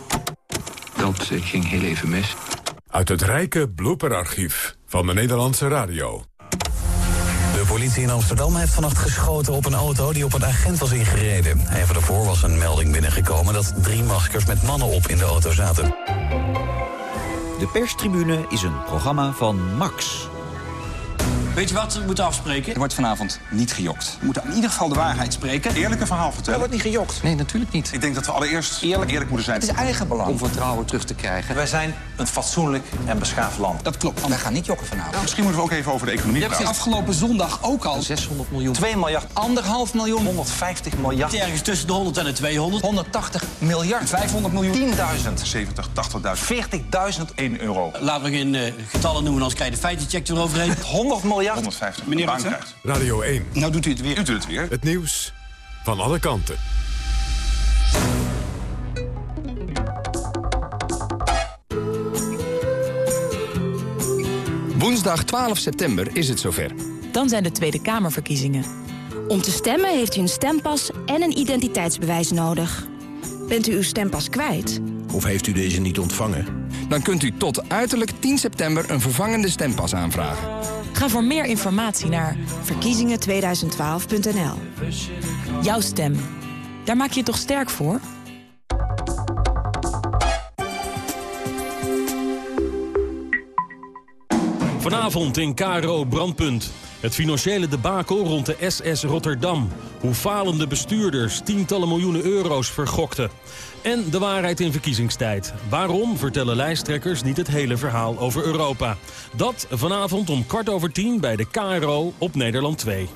Dat ging heel even mis. Uit het rijke blooperarchief van de Nederlandse radio. Politie in Amsterdam heeft vannacht geschoten op een auto die op een agent was ingereden. Even daarvoor was een melding binnengekomen dat drie maskers met mannen op in de auto zaten. De perstribune is een programma van Max. Weet je wat we moeten afspreken? Er wordt vanavond niet gejokt. We moeten in ieder geval de waarheid spreken. Eerlijke verhaal vertellen. Er wordt niet gejokt. Nee, natuurlijk niet. Ik denk dat we allereerst eerlijk, eerlijk moeten zijn. Het is eigen belang. Om vertrouwen terug te krijgen. Wij zijn een fatsoenlijk en beschaafd land. Dat klopt. Wij gaan niet jokken vanavond. Ja, misschien moeten we ook even over de economie praten. Je hebt afgelopen zondag ook al 600 miljoen. 2 miljard. Anderhalf miljoen. 150 miljard. Ergens tussen de 100 en de 200. 180 miljard. 500 miljoen. 10.000. 70, 80.000. 40.000 1 euro. Laten we geen uh, getallen noemen, anders krijg je de feitencheck eroverheen. 100 150 Meneer Baan. Radio 1. Nou doet u het weer. U doet het weer. Het nieuws van alle kanten. Woensdag 12 september is het zover. Dan zijn de Tweede Kamerverkiezingen. Om te stemmen heeft u een stempas en een identiteitsbewijs nodig. Bent u uw stempas kwijt? Of heeft u deze niet ontvangen? Dan kunt u tot uiterlijk 10 september een vervangende stempas aanvragen. Ga voor meer informatie naar verkiezingen2012.nl. Jouw stem. Daar maak je toch sterk voor? Vanavond in KRO Brandpunt. Het financiële debakel rond de SS Rotterdam. Hoe falende bestuurders tientallen miljoenen euro's vergokten. En de waarheid in verkiezingstijd. Waarom vertellen lijsttrekkers niet het hele verhaal over Europa? Dat vanavond om kwart over tien bij de KRO op Nederland 2.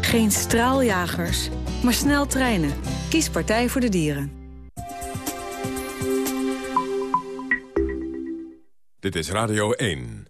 Geen straaljagers, maar snel treinen. Kies Partij voor de Dieren. Dit is Radio 1.